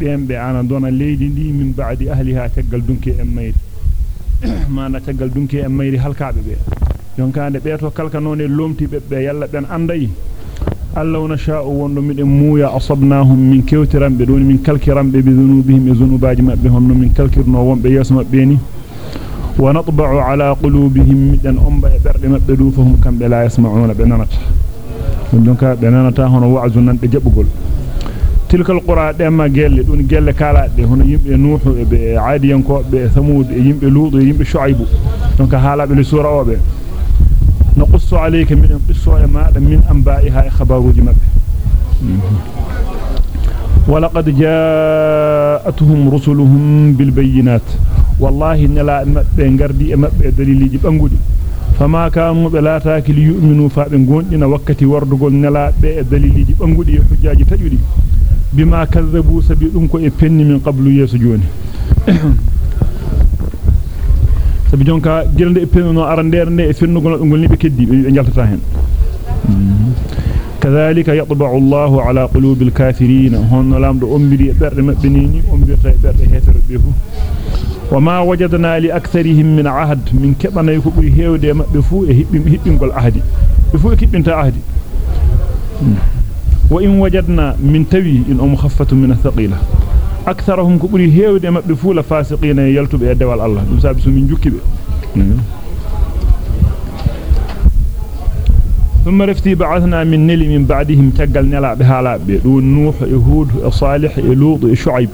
بيم بيانا دونا ليدي دي من بعد أهلها تغال دونكي أمير. ما نا تغال دونكي أمير هلكابه بي؟ يونكاند بيتو كلكا نوني لومتي بيب يالا بن انداي الله نشاء وندو ميدو مويا أصبناهم من كوترام بدون من كلكرام بذنوبهم ذنوباج ما بهم من كلكر نو وم بيس ما بيني. ونطبع على قلوبهم من امبا برد ما بدو فهم كم بلا يسمعون بنانات دونكا بنانات هون وعزنا بجبغول تلك القرى دائما جل دون جل كالا دي هنا يمبه نوح وبه عاد ينكو به ثمود يمبه لوط يمبه شعيب دونك حالا بلي سوره وبه نقص عليك من قصه ما من انبائها خبر جمد ولقد جاءتهم رسلهم بالبينات والله ان لا مبه غردي مبه دليلي بانغودي فما كانوا بلا تاكل يؤمنوا فابن غوندينا وقتي وردغول نلا به دليلي بانغودي حجاجي تجودي bima kazzabu sabi dum ko e penni min qablu yeso joni sabi jonka gelde e penno arandere nde e fennugol ngol ni be keddi be jaltata hen كذلك يطبع الله على قلوب الكافرين. هون لامدو أمبري برد مبنيني أمبري برد هيتر بيهو. وما وجدنا لأكثرهم من عهد. من كبنا يكبري هيودي مبفو هبين قول عهدي. بفو كبين عهدي. وإن وجدنا من توي إن أم خفة من الثقيلة. أكثرهم كبري هيودي مبفو لفاسقين يلتب يدوال الله. يسابسوا من جكب ثم رفتي بعثنا من نلي من بعدهم تقل نلا بهالا دون نوح يهود صالح لوط شعيب.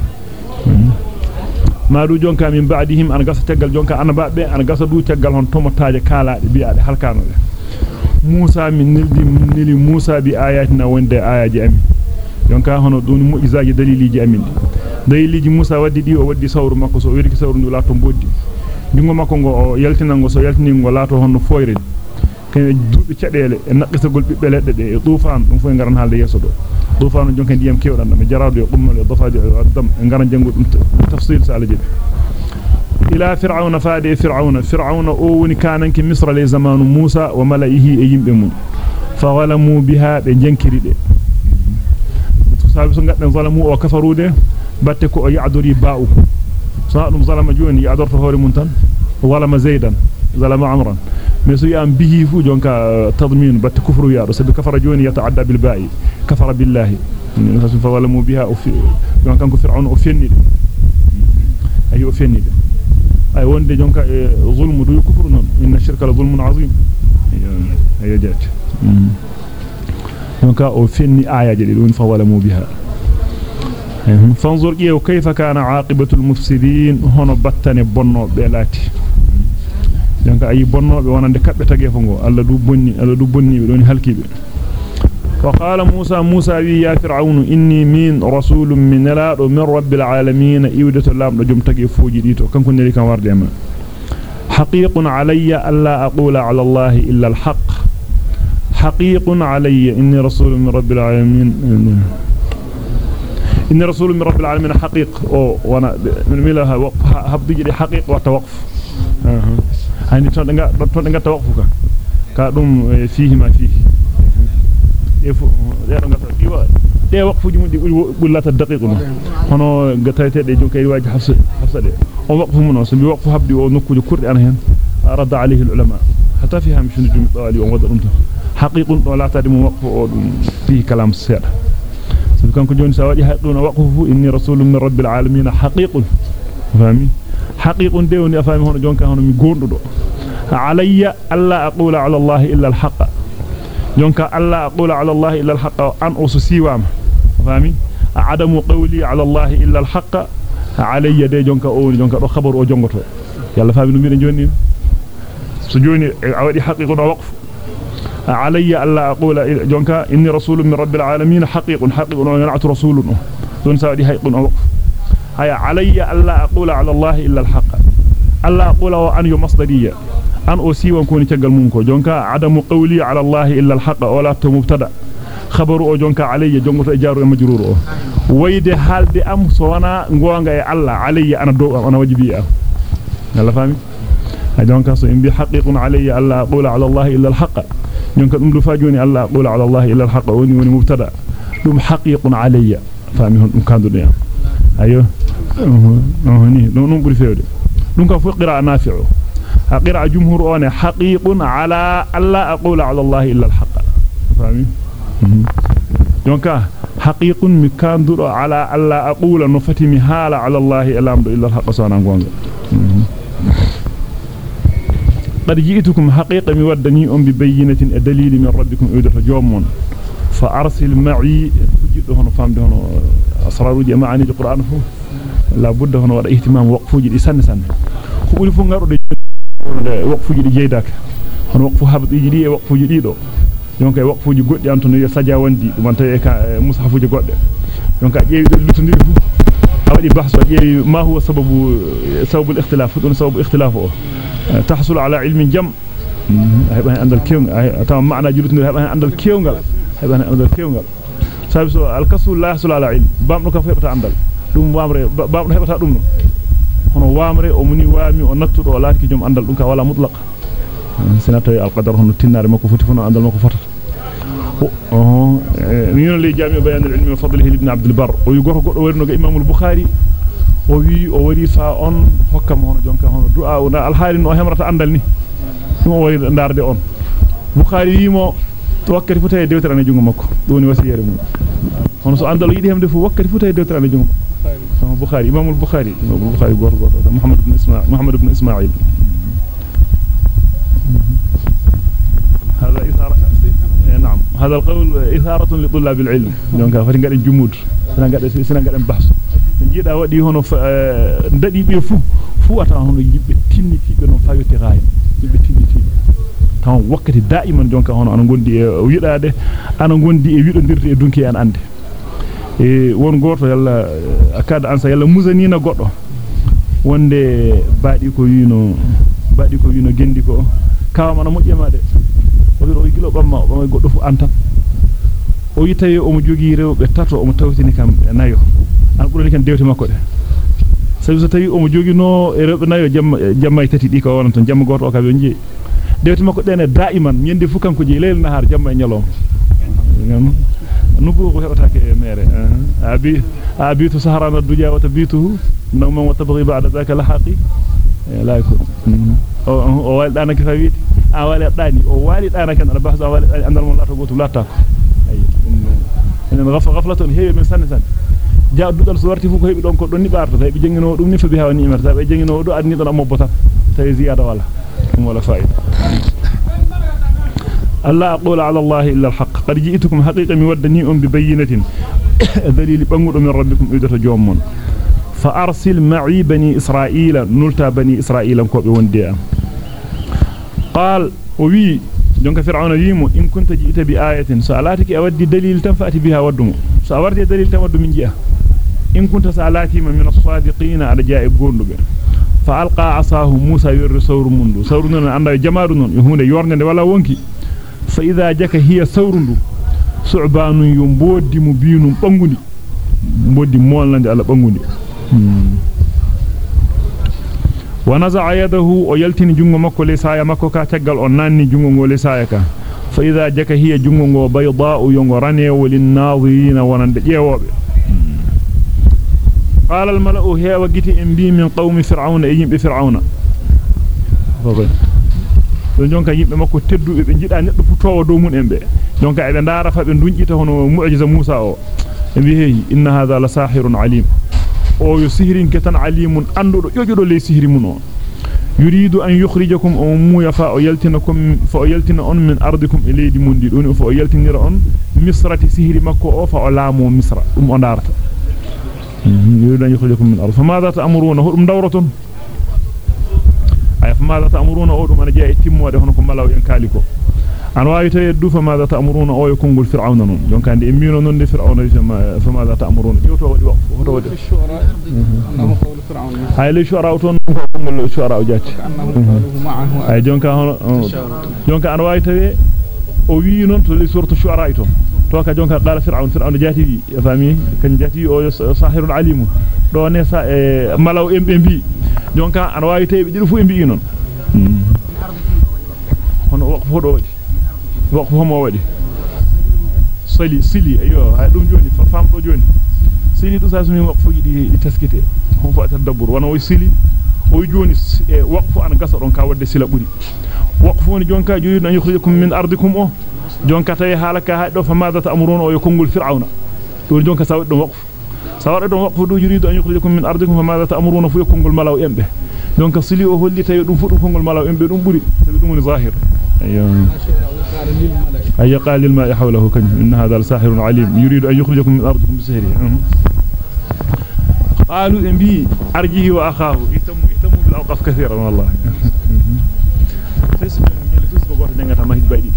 ما دو جونكا من بعدهم ان غاسا تقل جونكا بابbe an gasa du taggal hon tomotaje kalaade biade halkano be Hono dun mu'jizaji daliliji amin daliliji Musa waddi di o waddi sawru makko so wirki sawru ndu lato boddi dingo makko go o yaltinango so yaltiningo lato honno foyre kay duubi cadele e naqisagol bibbe ledde de e tufan dum fu ngaran halde yeso do tufan jonka ndiyam kewdan dum jarado e dummal e dafadi e addam e ngaran jango dum tafsil sa alaji إلى فرعون فأدي فرعون. فرعون أوني كي مصر زمان موسى وملئه أيم بمن فظلموا بها بجنكري ده سابسون قد ظلموا وكفروا ده باتكو يعدري باؤك سألهم ظلم جون يعدر فهوري منتن. ظلم زيدا. ظلم عمرا. مسو يام به فوجون كا تضمين. بات كفر يا رسل كفر جون يتعدى بالباقي كفر بالله. فظلموا بها وفي كان كفرعون وفيني ايو فيني ay ay wonde jonka e zulmu du kufru non inna shirka la zulmun azim ay jaati jonka o fenni ayaje de dun fa walamu biha fanzur qiyaw kayfa kana aqibatu al-mufsidin hono battane bonno be lati jonka ayi bonnobe wonande kabbe tagge fongo alla du bonni alla du bonni be doni halkibe وقال موسى موسى يا فرعون إني من رسول من لا من رب العالمين. إودة اللام نجم تقي فوجي ديتو. كم كن لك ورد يما حقيق علي ألا أقول على الله إلا الحق. حقيق علي إني رسول من رب العالمين. إني رسول من رب العالمين حقيق. أو وأنا من ملها وقف. هبدي حقيق وتوقف hani to de to de ngata waqfuka ka dum fihi ma fihi e fu de do ngata diwa de waqfuji mun di bullata daqiqu no hono gatayte de jonkay waji hafsa hafsa de o waqfu mun so bi waqfu habdi o nokkuji kurdi ana hen arada alayhi ulama hatta fiha mishun dum dali on wada dum to haqiqun do latade mun waqfu o dum fihi kalam seda so kanko joni sa waji haqqun waqfu inni rasulun min rabbil alamin haqiqun fami حقيق ديوني الا أقول على الله الا الحق الا أقول على الله الا الحق ان اسسيوام فامي عدم قولي على الله الا الحق علي دي جونكا أو جونكا دو خبر أو جونغوتو يلا فامي نمي جوني سو جوني awadi حقيق وقف علي الا أقول جونكا اني رسول من رب العالمين حقيق حقيق ونعت رسول دون سادي حقيق وقف علي ألا أن يمصدرية أن أسي وكوني تقل منكو. جونكا عدم قولي على الله إلا الحق ولا تمبتدأ. خبر أو جونكا علي جونكا إجار مجرور ويد دي أم سوانا نغوانغا الله علي أنا دو أنا وجبي أم يلا فهمي جونكا سو إن بحقيق علي ألا أقول على الله إلا الحق. جونكا دم فاجوني ألا أقول على الله إلا الحق. وني وني مبتدأ. دم حقيق علي. فهمي هم كان دنيا. non non buri fewde dum ka fu qira'a nafi'u jumhur on haqiqun ala alla aqula ala allah illa al-haqq fami donc haqiqun mi kanduro ala alla aqula no fatimi hala ala allah illa al-haqq sana gonga قد جئتكم حقيقة مودني أم ببينة دليل من ربكم أودة جومون فأرسل معي فجد هنا فهم هنا أسرار جماعني القرآن لا بد هنا ولا اهتمام وقفو جدي سنة سنة كقول وقفو جدي جيداك هنا وقفو هبط جدي وقفو جدي دو donc ay waqfuji goddi antono yo sadia wandi dum anta e ka mushafuji godde donc a jeewi do lutundiri fu awadi bahsu jeewi ma huwa sababu sababu al-ikhtilaf dun sababu ikhtilaf o tahsul ala ilmin jam heban andal kewngal taw maana julutundiri heban andal kewngal heban andal kewngal sabi so al-kasul la yahsul ala ilm bamdo ka hebata andal dum wamre bamdo hebata dum hono wamre o muni wami o nattudo o laati jom andal dum ka wala mutlaq سنتي القدر هنا تنار ما كفوت فنا عند المكفر آه نيون لي جامع بيان العلم وفضله لابن عبد البر ويغور غدو ورنو امام البخاري o wi o wari fa on hokkam hono jonka hono du'a na alhaali no hemrata andal ni dum o wari darde on bukhari wimo to wakkati futa e dewtere ne jungo makko do woni wasiyere mum hono so andal yidi hemde fu wakkati futa e dewtere ne jungo makko البخاري إمام البخاري. إمام البخاري بره بره محمد بن إسماعيل. محمد بن إسماعيل. هذا إثارة إيه، نعم. هذا القول إثارة لطلاب العلم. لأن كافر قال الجمود سنة قال سنة قال البحث جدا ودي إيه هنا ف آه، ندي بيفو فو. أتاهم يجيب تيني تي بنو فايو تغاي يجيب تيني تي تام وقت دائما جون كهون أنا قندي ويدا ده. أنا قندي ويدا ندير دونكي أنا عندي e won goto yalla akada ansa yalla musanina goddo wonde baadi ko yino baadi ko yino gendi ko kawa mana mojjema de o wi o gilo bamma o bamay goddo fu antan o yitaye o mo jogi rewbe tato o mo tawtini kam nayo an burani kan dewte makko de sabi so tawi o mo jogi no e rewbe nayo jamma jamma tati di ko wonon ton jamma goto o ka be nji dewte makko dene daiman nyende fu kanko ji leel nahar jamma e nyalom nubu ko hebataake mere abi abitu saharana duja wa tabituhu namma wa tabghi ba'da dhaka lahaqi la yakun o wal dana ki fawiti a wali dani o wali dana kan albahs o wali andal mon lato goto latta ko ay en ghafa ghaflatun heewi min sanne sanne ja dudal so warti fu ko hebi don ko don ni barto tay be jengino dum ni fa bi hawa ni imarta be jengino do adni don ammo bota tay ziyada wala dum wala fa'ida ألا أقول على الله إلا الحق. قد جئتكم حقيقة مودنيهم ببينة. ذليل بنقل من ربكم إذا جومون. فأرسل معي بني إسرائيل. نلتا بني إسرائيل قال وي دونك فرعون يوم إن كنت جئت بآية. سألاتك أودي دليل تنفأتي بها ودم. سأوردي دليل تنفأتي من جئة إن كنت سألاتي من, من الصادقين على جائب قرنب فألقى عصاه موسى يرسور منه سورنا عند جمارنا يهون يورنا ولا ونكي. Alqa asahu musa yurri sawru mundu sawru non anda jamaadu non hunde yornde wala wonki fa idha jaka hiya sawrundu su'banu yumbodi mu binum bangudi mboddi molnande ala bangudi wa naza'a yadahu o yaltini jungo makko le saya makko ka taggal on nanni jungo ngo le saya ka fa idha jaka hiya jungo ngo bayda'u yongo ranewo lin nadhirina wonande jeewobe قال الملأ هي وجتي ام بي من قوم فرعون اي يمبه فرعون don jonka yimbe makko teddube be jida neddo futowo do mun embe jonka ebe ndara fa be dunjita hono mu'jiza Musa o embi heyi inna hadha la sahirun alim o yo sihirin ketan alimun andudo jojodo le sihiri mun o yuridu an yukhrijakum o mu yafa o yaltinakum fa o yaltina on min ardikum ilaydi mundi don fa o yaltinira on misrati sihiri makko o fa o laamo misra dum o darata yuridu an yukhrijakum min ardi famadha ta'muruna hudum dawratun hono ko malaw en kaliko an waawi tawi du famadha ta'muruna o yo kongol fir'auna non jonka ande emmino non de fir'auna famadha ta'muruna jowto wadi waqf hoto wadi ay le shuara ton ko kongol shuara o jatti ay jonka hono jonka an waawi tawi o wi non to le suratu shuara ton to ka jonka qala fir'aun fir'aun jati fami kan jati o sahirul alim do ne sa malaw embe bi jonka an waawi tawi be fu embi non hono waqfu do wadi waqfu homo wadi sali sili ayo hay dum joni fam do joni sili do sa sumi waqfu di taskite hon fa tadabbur wana ardikum o jonka tay halaka ha do fa madha ta'muruna o yakungul fir'auna do jonka sa waddo waqfu sa waddo waqfu do juri an yukhrijukum min ardikum fa madha ta'muruna fu yakungul malaw embe jonka sili o holli tay dum fu dum kongol malaw embe dum buri tabi dum ni zahir ayyo أي قال للماء حوله كن إن هذا لساحر عليم يريد أن يخرجكم من أرضكم بسحره قالوا إن بي أرجه وأخاه الأوقاف كثيرة والله. خيس من يعني اللي تزبط قرط دينك تما هيد بعدي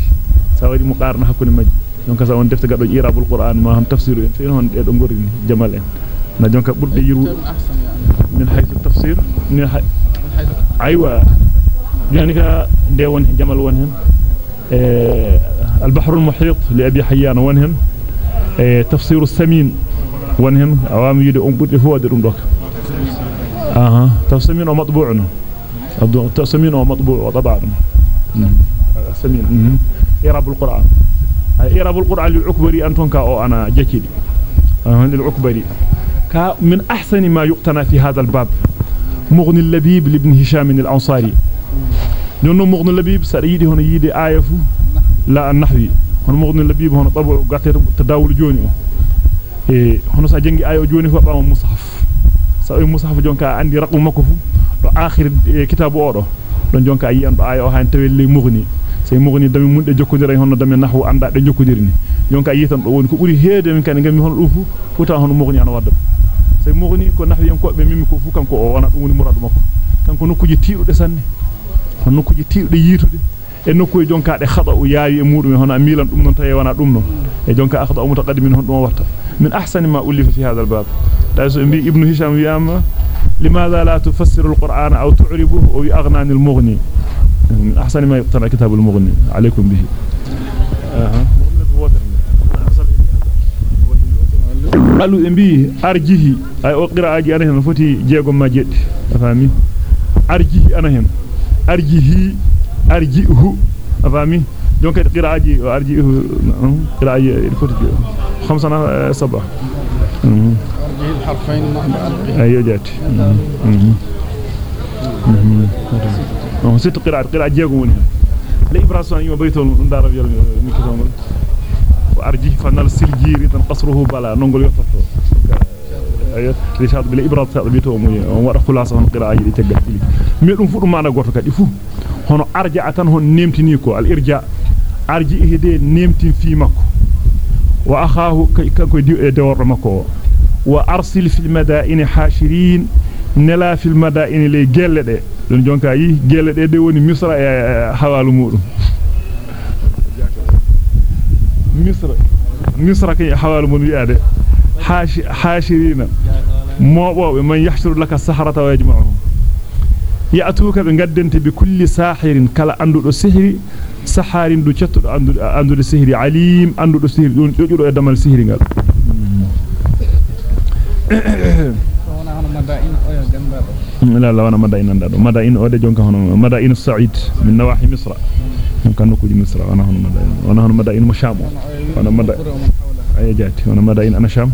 دي مقارنة هكون مج يوم كذا وندفت قبل إيرا بالقرآن ما هم تفسيره فين هون إذا جمالين يعني. ما كبر بيجرو من حيث التفسير من حيث أيوة. يعني كا ديوان جمال وانهم آه، البحر المحيط لأبي حيان وانهم آه، تفسير السمين وانهم عوام يدي أمبر فوادر أمبر أها تفسير ومطبوع تفسير ومطبوع وطبع السمين إراب القرآن؟ إراب القرآن للعكبري أنتم كأو أنا جكيدي للعكبري. من أحسن ما يقتنى في هذا الباب مغني اللبيب لابن هشام الأنصاري. نونو مغني اللبيب سريدي هنا يدي آية فو. لا النحوي. hono mo gonno labibu hono babo gatte tadawul joni o e hono sa jangi bama mushaf jonka andi raqmu makko fu do akhir kitabu o do don jonka yi an do ayo han tawel mughni sey mughni dami munde jokkodira hono dami nahwu anda de jokkodirni jonka yi tan do woni ko buri heede min kan ngami hono dum fu futa hono mughni an wadda sey mughni ko nahwi en ko be mimi ko fu kanko o wana dum woni muradu makko kanko nokkuji tiidude sanne hono nokkuji tiidude yitude e nokku jonka de khada u yaawi e mudum hono milan dum non tay wana dum non e jonka akhda mutaqaddimin hon dum warta min ahsani ma ulifa fi hadha albab ابن هشام ياما لماذا لا تفسر القرآن أو تعربه أو أغنان المغني؟ أحسن ما يطلع كتاب المغني عليكم به. قالوا أمي أرجيه أي أقرأ أجي أنا هنا فوتي جيغو ما جيت أفهمي؟ أرجيه أنا هنا. أرجيه أرجيه أفهمي؟ دونك أقرأ أجي أرجيه أقرأ أه؟ أجي الفوتي خمسة صباح. أه. الحرفين أيوه جات. أها ست قراءات قراءه جيغو وني لا إبراهيم يما بيتون دار يال ميكتوم وارجي فنال سلجيري تن قصره بلا نونغول يوتورتو أيوه. رشاد بلا إبراهيم بيتو مو ودا خلاصة قراءه دي تغال مي دum fu dum mana goto kadi fu hono arja tan hon nemtini ko al irja arji hede nemtin fi makko wa akhahu kanko وأرسل في المدائن حاشرين نلا في المدائن لي جلده دون جونكا يي جلده إيه دي وني مصر إيه، إيه، حوالو مودو مصر مصر كي حوالو مودو يا دي. حاشرين. موبو من يحشر لك السحرة ويجمعهم. يأتوك بغدنت بكل ساحر. كلا أندو سحري سحارين دو تشتو أندو أندو سحري. عليم أندو سحري. دون جوجو دمال سحري غال لا لا وأنا مدائن ندادو مدائن اودي جونكا هونو مدائن الصعيد من نواحي مصر كان نكو مصر وأنا هون مدائن وأنا هون مدائن مشام وأنا مدائن اي جاتي وأنا مدائن أنا شام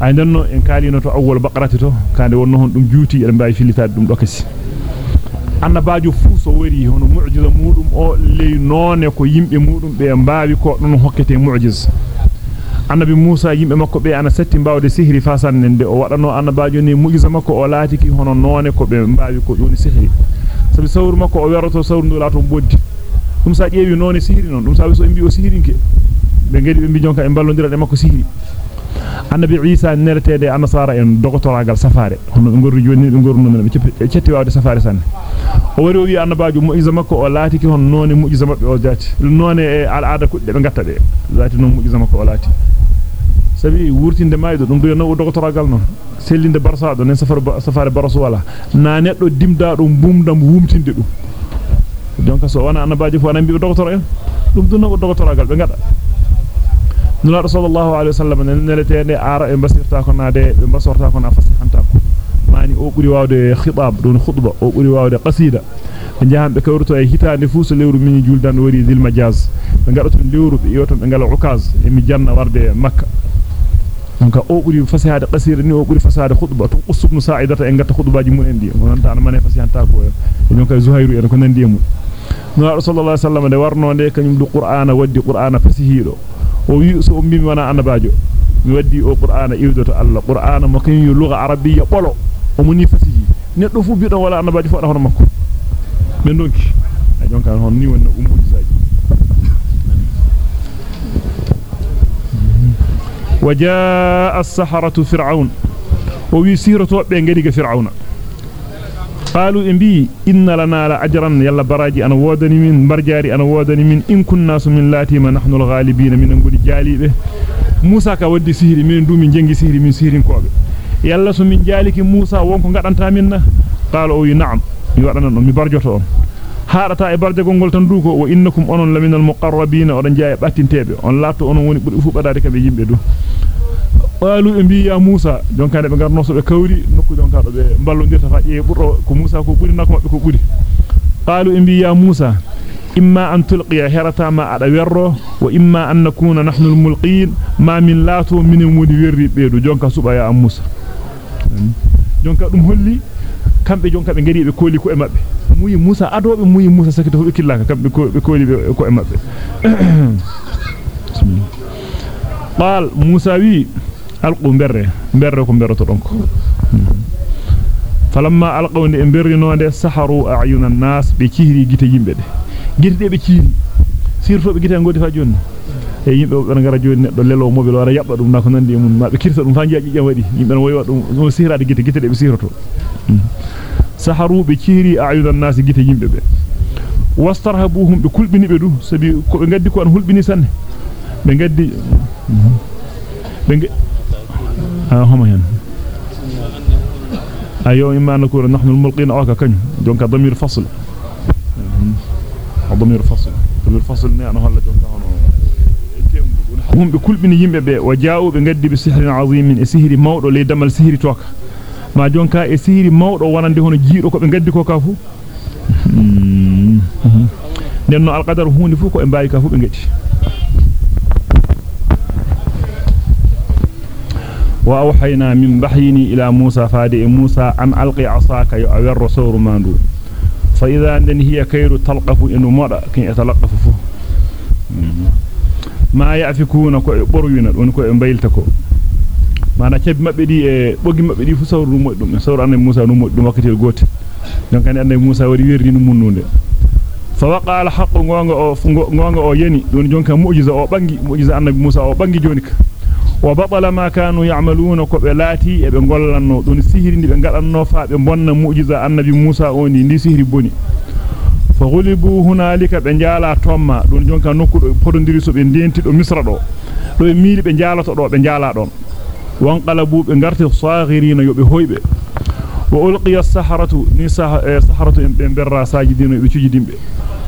ay denno en kalino to awwal baqarati to kande wonno hon dum juuti e mbaawi filitaade dum dokasi annabaajo fu so wari hono mu'jiza mudum o ley none ko yimbe mudum be mbaawi ko don hokkete mu'jiza annabi Musa yimbe makko be ana setti mbawde sihri fasannende o wadano annabaajo ni mu'jiza makko o laatiki hono none ko be mbaawi ko joni sihri sabi sawru makko o weroto sawru ndu laato boddi dum sa ƴeewi none sihri non dum sabi so mbi o sihrinke be ngedi be mbi jonka e ballondira de makko sihri annabi Isa neretede annasara en dogotoragal safare hono be gorri joni be gorru non be cetti wawde safare sanne o wari o wi annabaajo mu'iza makko o laatiki hon none mu'iza mabbe o jati none e al aada kudde be gatta de laati non mu'iza makko o laati sabi wurtinde maydo dum do no dogotoragal non sellinde barsado nen safar safare barasu wala na neddo dimda dum bumdam wumtinde dum donc so wana annabaajo fu anambi dogotor en dum dum no dogotoragal be ngada nula sallallahu alaihi wasallam neletede ara e basirta ko naade be basorta ko na fasihanta ko mani o buri wawde khitab don khutba o buri wawde qasida be jahambe kawruto e hitande fu so lewru min juldan wari dil majaz be ngado ton lewru be yoton be ngala ukaz e mi janna warde makka donc o buri fasihade qasira ni o buri fasihade khutba to usubnu sa'idata en gatta khutbaaji mun en di on tan mane fasihanta ko e donc zuhairu en ko nandi mun no rasulullah sallallahu alaihi wasallam de warno de kanyum du qur'ana waddi qur'ana fasihido o wi so ummi wana annabajo mi waddi o qur'ana iwdoto alla qur'ana mo kanyum lugha arabiyya bolo o muni fasihi neddo fu bido wala annabajo fu da hono makko ben donki ay donc hon ni wonna ummu isaji وجاء السحرة فرعون. ويسيرة بين فرعون. قالوا إنبي إن لنا لأجرا يلا براجي أنا وودني من برجاري أنا وودني من. إن كنا من لاتي ما نحن الغالبين. من نقول جالي موسى كودي سيري من دو من جنجي سيري من سيرين كوبي يلا سو من جالك موسى وونكو غدانتا منا قالوا نعم. يوادنا مي برجوتو haadata e barjagol gol tan duko wa innakum onon laminal muqarrabin odan jaay battintebe on latto onon woni du qalu e bi ya musa jonka de be garno so be kawri nokku jonka do be ballondirta fa e burro ko musa ko buri nakko mabbe ko buri qalu e bi ya musa imma an tulqiya hirata ma ada werro wa imma an nakuna nahnu almulqin ma min lato min woni werri beedu jonka suba ya musa jonka dum holli kambe jonka be ngari be koli ko e mabbe muyi musa adobe muyi musa sakito be killaka kambe ko be koli be ko e mabbe qal musa wi alqu berre berre ko berroto donko falamma alqawni e berrinode saharu a'yunan nas be cihri gite yimbe de gite be cihri sirtobe gite ngodi fa jonni e yimbe be ngara joni neddo lelo mobile wara yabba dum na ko nandi mun ma be kirta dum fa jaaji jam wadi yimbe no woyi dum no sirade gite gite de be sirto saharu be cihri a'yunan nas gite yimbe be wastarhabuhum be kulbini be du sabi ko be gaddi ko an hulbini sanne be gaddi be هم هن أيوة إما أن نكون نحن الملقين أوكا كنو دونك ضمير فصل. ضمير فصل. ضمير فصل نعنى هلا دونك هم بكل من يمبه وجاءوا بغدي بسحر عظيم من سحر موضو لي دمال سحر توك ما جونكا sihiri mawdo wonande hono jiido ko be gaddi ko ka fu nenno alqadar hunde fu ko e mbayi ka fu be ngati وأوحينا من بحيني إلى موسى فادئ موسى أن ألقي عصاك يؤور رسول ماندو. فإذا أن هي كير تلقف إنه مرأة كي يتلقف فو ما يأفكون كو بروين ونكو مبيلتكو. ما نكب مبدي بوغي مبدي فو سور مودum سور أن موسى نو مودum وقتي غوت donc أن أن موسى وري ويري نو mununde فوقع الحق غونغا أو غونغا أو يني. دون جونكا معجزه أو بانغي معجزه النبي موسى أو بانغي جونيكا وبطل ما كانوا يعملون كبلاتي بنغلن دون سحر دي بنغلن فا بنن معجزه النبي موسى اوني دي سحر بوني فغلبوا هنالك بنجالا توما دون جونكا نوكو فودنديري سو بنديتي دو مصر دو دو ميري بنجالاتو دو بنجالا دون وانقلبوا بنغرتي صاغرين يوبي هويبه وألقي السحرة نساء سحرة بن برا ساجدين وبتجدين به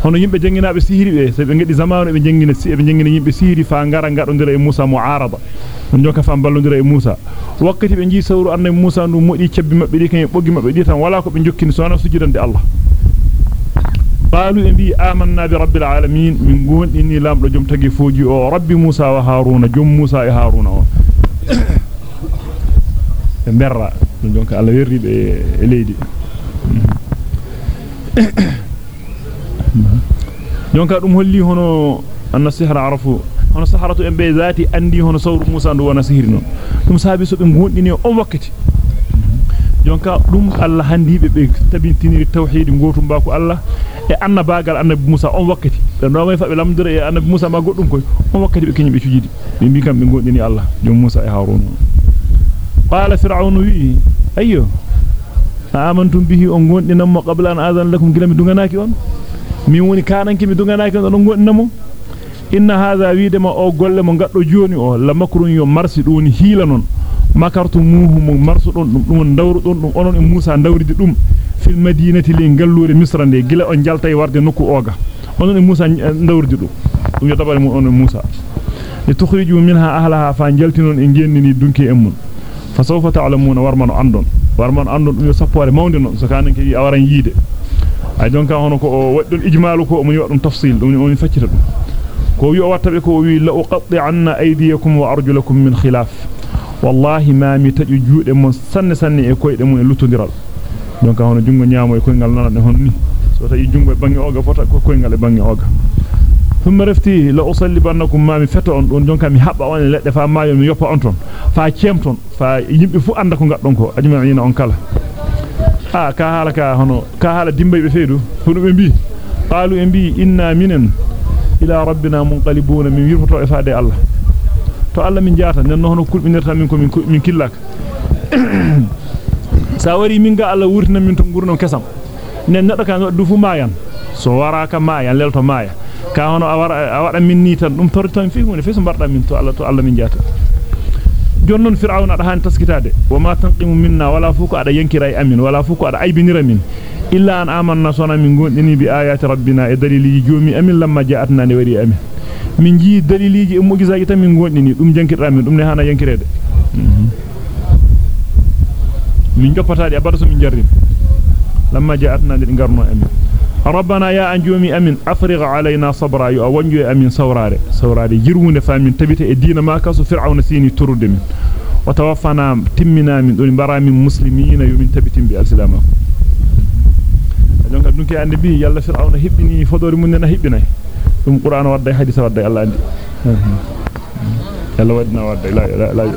hono yimbe janginaabe sihiri be se be ngedi zamanu be jangina be jangina yimbe sihiri fa ngara ngadondira e Musa mu'arada on joka fa ballondira e Musa wakkati be ji sawru annabi Musa ndu modi cebbi mabbe di kan boggi mabbe di tan wala ko be jokkini sona sujudande Allah en bi amanna bi rabbil alamin min gondini lamdo jom tagi foji o rabbi Musa wa Haruna jom Musa e Haruna o e berra don jonka be e dum holli hono anna sihra arafu hono saharatu en be zati andi hono sawru Musa ndu wana sihri non dum sabi so be gondini on wakkati jonka dum Allah handibe be tabintiniri tawhid gotum ba ko Allah e annabagal annabi Musa on wakkati be no may fa be lamdira e annabi Musa ma goddum koy on wakkati be kenyi be cujidi be bi kam be gondini Allah jom Musa e Harun qala fir'aun wi ayyo amantum bihi on gondinam mo qabla an azan lakum gilami dunganaki on mi woni kananki mi dunganaki on gondinamo inna hadha widema o golle mo gaddo joni o la makrun yo marsi doni hila non makartu muhum marsu don dum dum dawru don dum onon e Musa dawridi dum fil madinati li gallure misra de gila on jaltay warde nokku oga onon e Musa dawridi dum dum yo tabale mon onon Musa li tukhriju minha ahlaha fa jaltinon e gennini dunki emmun fa sawfa ta'lamuna warman andon warman andon dum yo sappore mawde non so kanen ki awaran yide ay donc hono ko waddon ijmalu ko mo wadum tafsil dum on faccita dum ko wi o watta be ko wi la uqatti anna aydiyakum wa arjulakum min khilaf wallahi ma mi taju juude mon sanne sanne e koyde mun e lutodiral donc hono jungo nyaamo e koyngal nana hono ni so tawi jungo e bangi oga fota ko koyngal e bangi oga ثم رفتي لا أصلي بأنكم ما مفتون دون جونك مي حبا أون لا دفع ما يوم يوبا أنتون فا كيمتون فا يمبي فو عندكم قدون كو أجمعين أون كلا آه كهالا كهانو كهالا ديمبي بفيدو فنو بي قالوا إنبي إنا منن إلى ربنا منقلبون من يرفتو إفادة الله to Allah min jaata nen no hono kulbinirta min ko min killak sa wari min ga Allah wurtina min to ngurno kesam nen neddo kan du fu mayan so waraka mayan lelto maya ka hono a wada min ni tan dum tortan fi hunde fi so barda min to Allah to Allah min jaata jonnon fir'auna da han taskitade wa ma tanqimu minna wala fuku ada yankira amin wala fuku ada aybinira min illa an amanna sona min gondini bi ayati rabbina e dalili joomi amin lamma ja'atna ne wari amin min ji daliliji e mu'jizaji tan min gondini dum jankirda min dum ne hana yankirede min joppataade abada so min jarrin lamma ja'atna de garno amin ربنا يا أنجومي أمين أفرغ علينا صبرا. يا وانجو أمين سوراري سوراري جيرمون فامين تبيت الدين ما كاسو فرعون سيني تردم وتوفنا تمنا من دون برا من مسلمين يوم تبتين بالسلام دونك دونك اندي يالا فرعون هبني فدور من نه هبني. دم قرآن ودي حديث ودي الله اندي يالا ودنا ودي لا لا لا.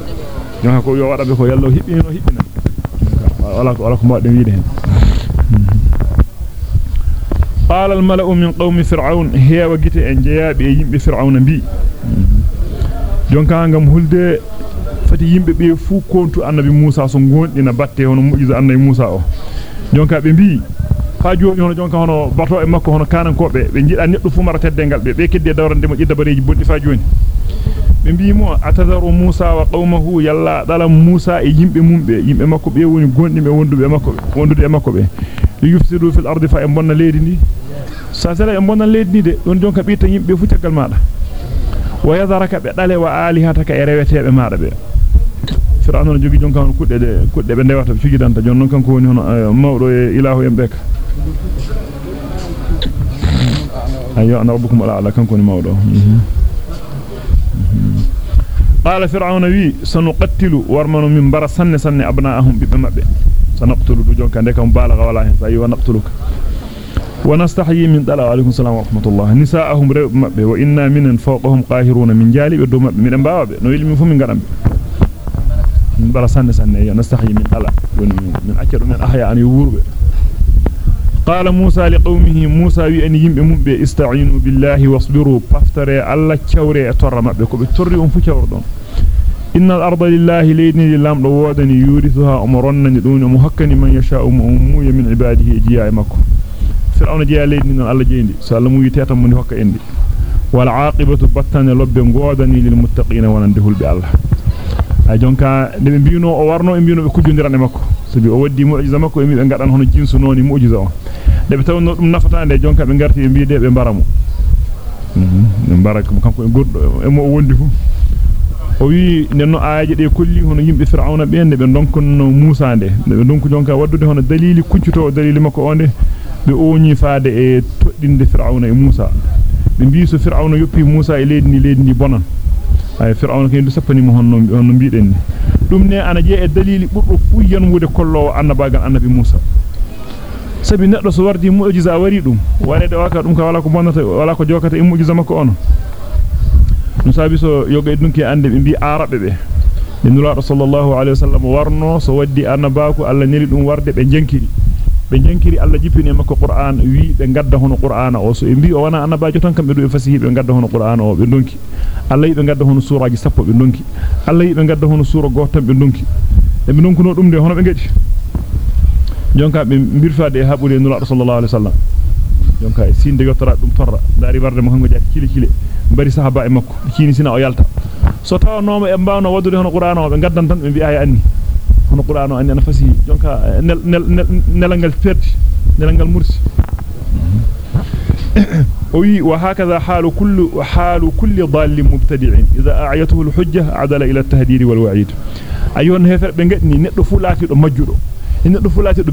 دونك يو ودا بكو يالا هبني هبني. ولا ولا كو ما قال الملأ من قوم فرعون هي وجتي ان جيابي ييمبي فرعون بي jonka ngam hulde fati yimbe be fu kontu annabi Musa so gondina batte hono mujiza annabi Musa o jonka be bi fa joni hono jonka hono bato e makko hono kanan kobe be jida neddo fu mara teddengal be be kedde dawrande mo jidda bareji boddi fa joni be bi mo atazaru Musa wa qaumahu yalla dalam Musa e yimbe mumbe yimbe makko be woni gondi be wondube makko wondude e makko be yufsidu fil ardi fa e bonna leydi ndi sa sala e bonna leydi ndi de don jonka bi tan yimbe fu tagal maada wa yadharaka be dale wa alihataka e rewetebe maada be fir'aun jogi jonka on kudde de kudde be ndewata be fijidanta jon non kanko woni hono mawdo e ilahu en beka ayo ana rabbukum ala kanko woni mawdo قال فرعون وي سنقتل ورمن من بر سن سن ابناءهم بمبه سنقتل دجون كان ديكم بالغ ولا هن فاي ونقتلك ونستحيي من دلا عليكم السلام ورحمة الله. نساءهم مبه وإنا من فوقهم قاهرون. من جالب دو مبه من باوبه نو يلمي فمي غدام من بر سن سن. نستحيي من دلا من أكثر من احياء أن يوربه قال موسى لقومه موسى وي أن يمبه استعينوا بالله واصبروا. فافتري الله كوري ko be torri on fu cawrdon inna al-arda lillahi laydni lamdo wodani yurithuha umronna dun mu hakkani man yasha'u mu min ibadihi jiya makko fir'auna jiya laydni non Allah jeyndi so Allah mu yiteta mun hokka endi wal aqibatu battane lobbe godani lil muttaqina wonande hulbe Allah ay jonka de be biino o warno e biino be kujjondirane makko sabi o waddi mu'jiza makko e mi be ngadan hono jinsu noni mu'jiza on de be tawno dum nafatande jonka be garti e biide be baramu mhm baraka kanko e goddo e mo wondi fu o wi nenno aaje de kolli hono yimbe fir'auna be ne be donkonno Musa de be donku jonka waddude hono dalili kuncuto dalili makko onde be oñi faade e toddinde fir'auna e Musa be bi so fir'auna yoppi Musa e leedi ni leedi ni bonan ay fir'auna kay sappani mo honno honno biiden ni dum ne ana je e dalili burdo fu yanwude kollowo annabagal annabi Musa sabi neddo so wardi mu'jiza wari dum warede waka dum ka wala ko bonnata wala ko jokata e mu'jiza makko ono dum sabi so yoga dunki ande be bi arabe be be nulaado sallallahu alaihi wasallam warno so waddi annabaku alla neli dum warde be jenkiri be jenkiri alla jippini makko qur'an wi be gadda hono qur'ana o so e bi o wana annabajo tan kambe do e fasihi be gadda hono qur'ana o be donki alla yi be gadda hono suraji sappo be donki alla yi be gadda hono sura gotam be donki e be donkuno dum de hono be gadi jonka be birfaade habude nulaado sallallahu alaihi wasallam jonka e sinde yottora dum torra dari warde mo hango jati kili kili bari sahaba e makko kini sina o yalta so tawanoma e mbawno wadude hono qur'ano be gaddan tan be bi'a anni hono qur'ano anni ana fasi jonka nelangal perdi nelangal mursi وي وهكذا حال كل حال كل ضال مبتدع اذا اعيته الحجه عدل إلى التهديد والوعيد ايون هفر be ngadni neddo fu laati do majjudo neddo fu laati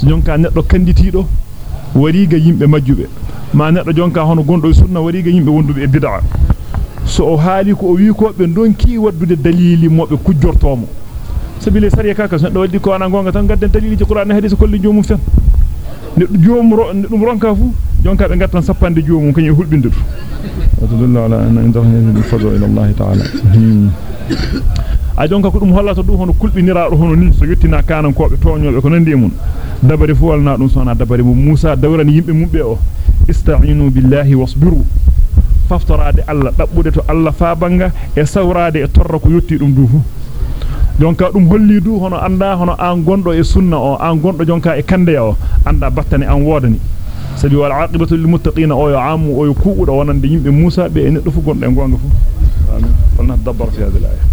so jonka neddo kanditido wariga yimbe majjube ma neddo jonka hono gondo sunna wariga yimbe wondube e bid'a so o haali ko o wi ko be donki waddude dalili mobe kujjortomo sabile sariya kaka so do waddi ko ana gonga tan gadden dalili ci qur'an hadith kolli jomum fen ne jomum ro dum ronka fu jonka be gattan sappande jomum kany hulbindu wadullahu ala anna indahu min fadl ila allah ta'ala a jonka ko dum hollata du hono kulbinira do hono ni so yettina kanan ko be toñobe ko nandi mun dabari fu walna dum sona dabari mu Musa dawrani yimbe mumbe o ista'inu billahi wasbiru faftorade alla dabbude to alla fa banga e sawrade e torra ko yotti dum dufu jonka dum holli du hono anda hono an gondo e sunna o an gondo jonka e kande o anda battane an wodani sabi wal aqibatu lil muttaqin o yo amu o yo kuudo wonande yimbe Musa be e neddo fu gondo e gonga fu amin falna dabbar fi hadhihi al-aya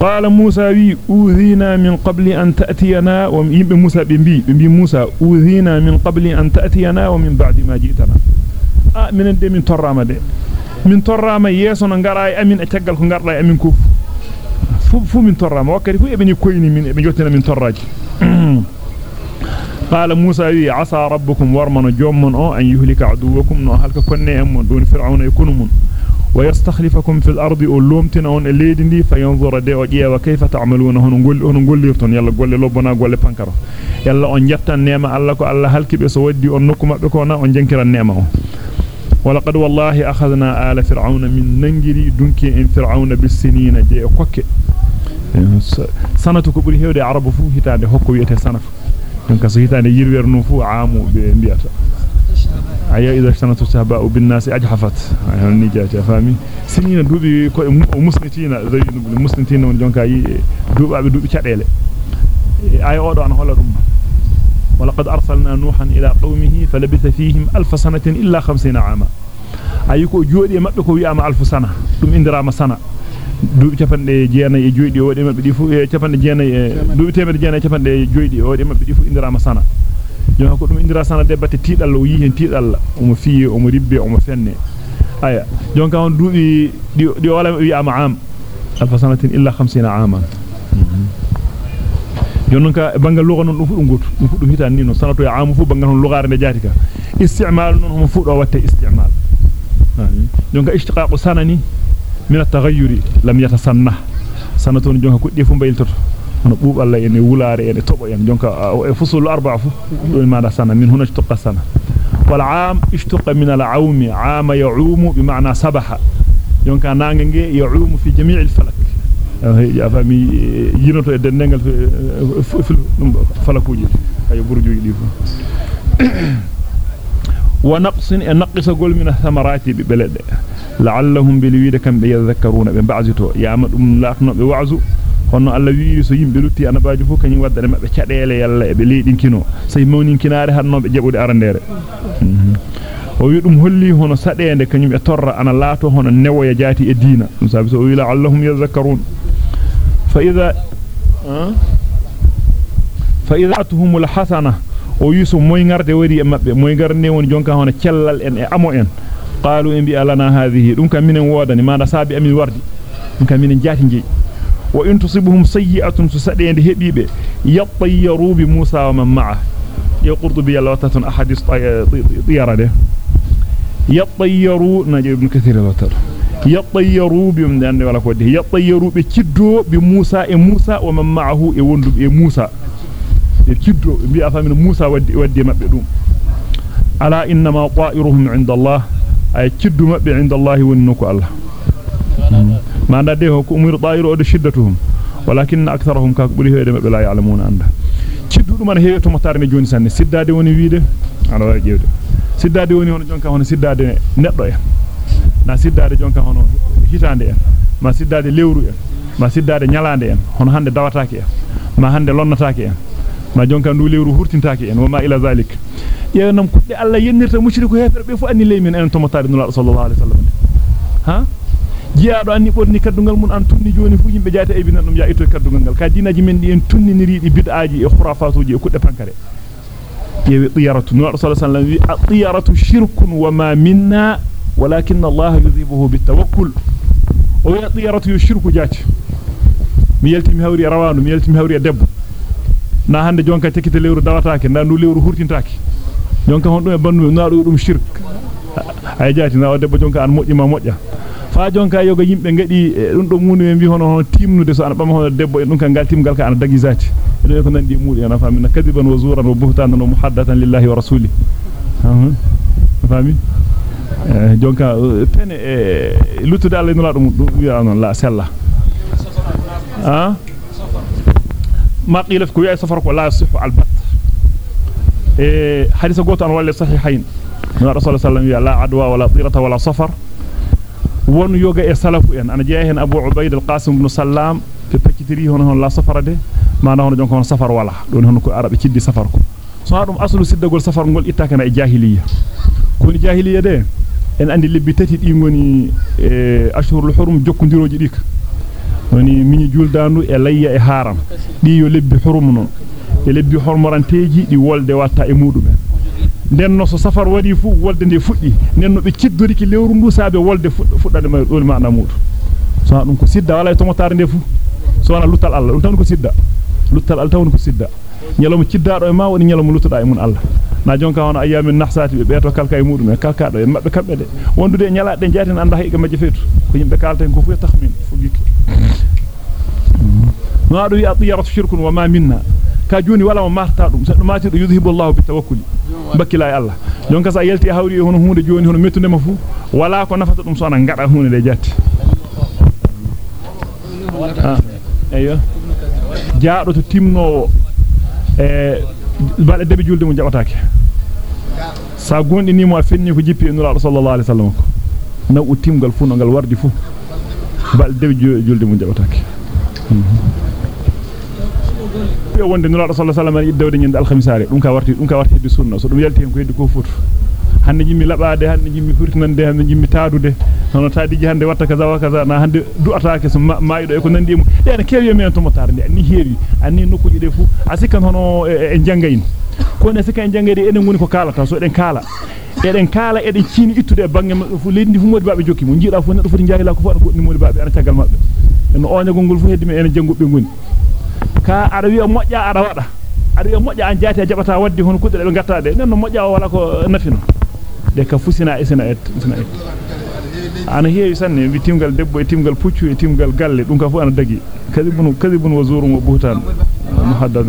قال موسى وي أوذينا من قبل أن تأتينا ويمبي موسى بمبي بمبي موسى أوذينا من قبل أن تأتينا ومن بعد ما جئتنا. آه من دي من ترام دي. من ترام يسو نغراي امين اتغال كو غاردا امين كوف. فو من ترام وكري فو ابني كويني من ابن جوتنا من تراجي قال موسى وي عسى ربكم ورمن جومن أو أن يهلك عدوكم نو هلك كوني ام دون فرعون يكون من. ويستخلفكم في الأرض اولومتنا اون ليدي دي فينظر دي أو جيوا كيف تعملون. هون غول هون غوليرتون يلا غول لوبنا غول بانكارو يلا اون جاتان نيما الله كو الله هلكي سو ودي اون نوكو مابbe ko na on jankiran nema o ولقد والله أخذنا آل فرعون من ننجري دنكي إن فرعون بالسنين جي كوكي سنة كبري هيودي عرب فو هتاني هكو يتي سنة دونك سو هتاني يروير نوفو عامو بيأتا. أيا إذا اشتنت السهباء بالناس أجحفت أيها النجاة فامي سنين دوبي مسنتين زي مسنتين ونجونك دوبا دوبي كاليلي أي أودو أنا هولا رمى ولقد أرسلنا نوحا إلى قومه فلبث فيهم ألف سنة إلا خمسين عاما. أيكو جودي مبكو ويأما ألف سنة. دم إندرام سنة. duubi capande jeena e joydi wodi mabbe di fu e capande jeena e duubi temede jeena e capande joydi wodi mabbe di fu indirama sana jona ko dum indira sana debate tiidal o yi hen tiidal omo fiye omo ribbe omo fenne aya jonka on duubi di di wala wi ama am alfa sanatin illa 50 aman jonon ka bangal lugha non dum fu dum goto dum fu dum hitan ni no sanato ya amu fu bangal non lugare de jati ka istimal non homo fu do watte istimal jonka ishtiqaq sanani min at-taghayyuri lam yatasanna sanaton jonka kuddi fu bayltoto هنا بوب الله يعني ولاري يعني طبعا يعني جونكا فصول أربعة فصول ماذا سنة من هنا اشتق سنة والعام اشتق من العوم عام يعوم بمعنى سبحة جونكا نانجنج يعوم في جميع الفلك في فامي ينو تو دنجل في في الفلكوجي في برجو يديه ونقص نقص في من الثمرات ببلد لعلهم في كم يذكرون ببعضه يا في لاقنا بوعزو hono Allah wiiri so yimbe lutti anabaaji fu kany waddare mabbe cadeele yalla e be leedinkino sey mawninkinaare hannobe jabude arandere o wi dum holli hono sadeende kanyum e torra ana laato hono newoya jaati e diina dum sabi so wi la allahum yadhakkarun fa idha fa idha atuhumul hasana o yusu moy ngarde wari e mabbe moy garne woni jonka hono cellal en e amo en qalu in bi alana hadhihi dum kam minen wodani manda sabi amin wardi dum kam minen jaati jeyi وإن تصبهم سيئة سسدين هبيبة يطيروا بموسى ومن معه يقول ربي اللواتة أحدث طيارة يطيروا نجيب ابن كثير اللواتة يطيروا بمدان ولا كوده يطيروا بكدو بموسى موسى ومن معه يوند بموسى بكدو بأفهم موسى ودي, ودي مبئدوم على إنما طائرهم عند الله أي كدو مبئ عند الله ونكو الله mm -hmm. ما نده ko umir da'iru de shiddatuhum walakin aktharuhum ka buri heede mabbe la ya'lamuna anda ciddu dum an heewe to motarne joni sanne siddade woni wiide ana wa jewde siddade woni hono jonka hono siddade neddo en na siddade jonka hono hitande en ma siddade lewru en ma siddade nyalande en hono hande dawataake en ma hande lonnataake en ma jonka ndu lewru hurtintaake en wama ila zalik yewnam kudde alla yennirta mushriku hefer be fu anni leymin en to motare nula sallallahu alaihi wasallam ha jiyaado anni borni kaddungal mun an tunni joni fu yimbe jaata e binan dum ya ito kaddungal gal ka dinaji men di en tunni niriidi bid'aaji e khurafatuji e kudde pankare yewi tiyaratu nu rasul sallallahu alaihi wasallam tiyaratu shirkun wa ma minna walakin allah yudhibuhu bitawakkul o ya tiyaratu shirku jaati mi yeltimi hawri rawanu mi yeltimi hawri debbo na hande jonka tekite lewru dawataake nda ndu lewru hurtintaake jonka hon dum e bandu naado dum shirk ay jaati na o debbo jonka an moƴƴi ma moƴƴa fa jonka yoga yimbe ngadi dum do munu e bi hono hono timnude so an bama hono debbo e dum kan gal timgal ka an dagi zati do ko nandi muudi ana famina kadiban wa zuran wa buhtanan wa muhaddathan lillahi wa rasuli fami jonka pene e lutude Allah nula dum wi'a non la sella ha قيل في كوية سفرك ولا يصح البت إيه حديث قوت عن والي صحيحين من رسول الله صلى الله عليه وسلم لا عدوى ولا طيرة ولا سفر won yoga e salafu en ana jeeya hen Abu Ubayd al-Qasim ibn Sallam ke pekitiri hono hon la safara de mana hono jonko hon safar wala don hon ko arabe ciddi safar ko so adum aslu siddagol safar ngol ittaka na e jahiliya ko ni jahiliya de en andi lebbi tati di ngoni e ashhurul hurum jokkondiroji dik woni miñi juldandu e layya e haram di yo lebbi hurum non e lebbi hormoranteji di wolde watta e mudum den no so safar wadi fu wolde de fuddi nen no be ciddori ki lewru ndu saabe wolde fuddade may dol maana mudu so dum ko sidda wala to motare de fu so wana lutal Allah dum tan ko sidda lutal Allah tan ko sidda nyalomo ciddaado e ma woni nyalomo lutuda e mun Allah na jonka hono ayamin nahsati be beto kalka e mudum e kalka do e mabbe kambe de wondude nyalaade jaati anda hayga majje feetu ko yimbe kalta ko fu takhmin fu gikki no adu ya tiyarat shirkun wa ma minna dum mati do yudhibu Allah bi tawakkuli bakkila e Allah jonka sa yelti hawri hono hunde joni hono metunde ma fu wala ko nafata dum so na ngada hunde de jatti eyo jaado to timnowo e balde debi julde mun jabataake sa gondi ni mo a fenni ko jippi nura sallallahu alaihi wasallam ko na u timgal fu no gal wardi fu balde debi julde mun jabataake be wonde nura sallallahu alaihi wasallam iddawde nyinde alkhamisare dum ka warti dum ka warti bi sunna so dum yalti en ko heddi ko futu hande jimmi labade hande jimmi furtinande hande jimmi taadude hono taadiji hande watta kaza wa kaza na hande du'ataake so maayido e ko nandi mu de kewi men to motare de ni heewi anni nokkuji de fu asikan hono e jangayin ko ne sikan jangede enen ngoni ko kalata so eden kala eden kala eden ciini ittude bangi fu lendi fu modi baabe jokki mu jiida fu neddo foti jahila ko fu ko ni modi baabe ana tagal mabbe en onya gongol fu heddi me enen jangubbe ngoni ka ada wi'a mojja ada wada ada wi'a mojja an jaati jabata waddi hono kudde be gatta de non mojja wala ko nafino de ka fusina esina et sina et ana heewi sanne wi timgal debbo e timgal puccu e timgal galle dum ka fu ana dagi kadibun kadibun wa zurun wa buhtan muhaddad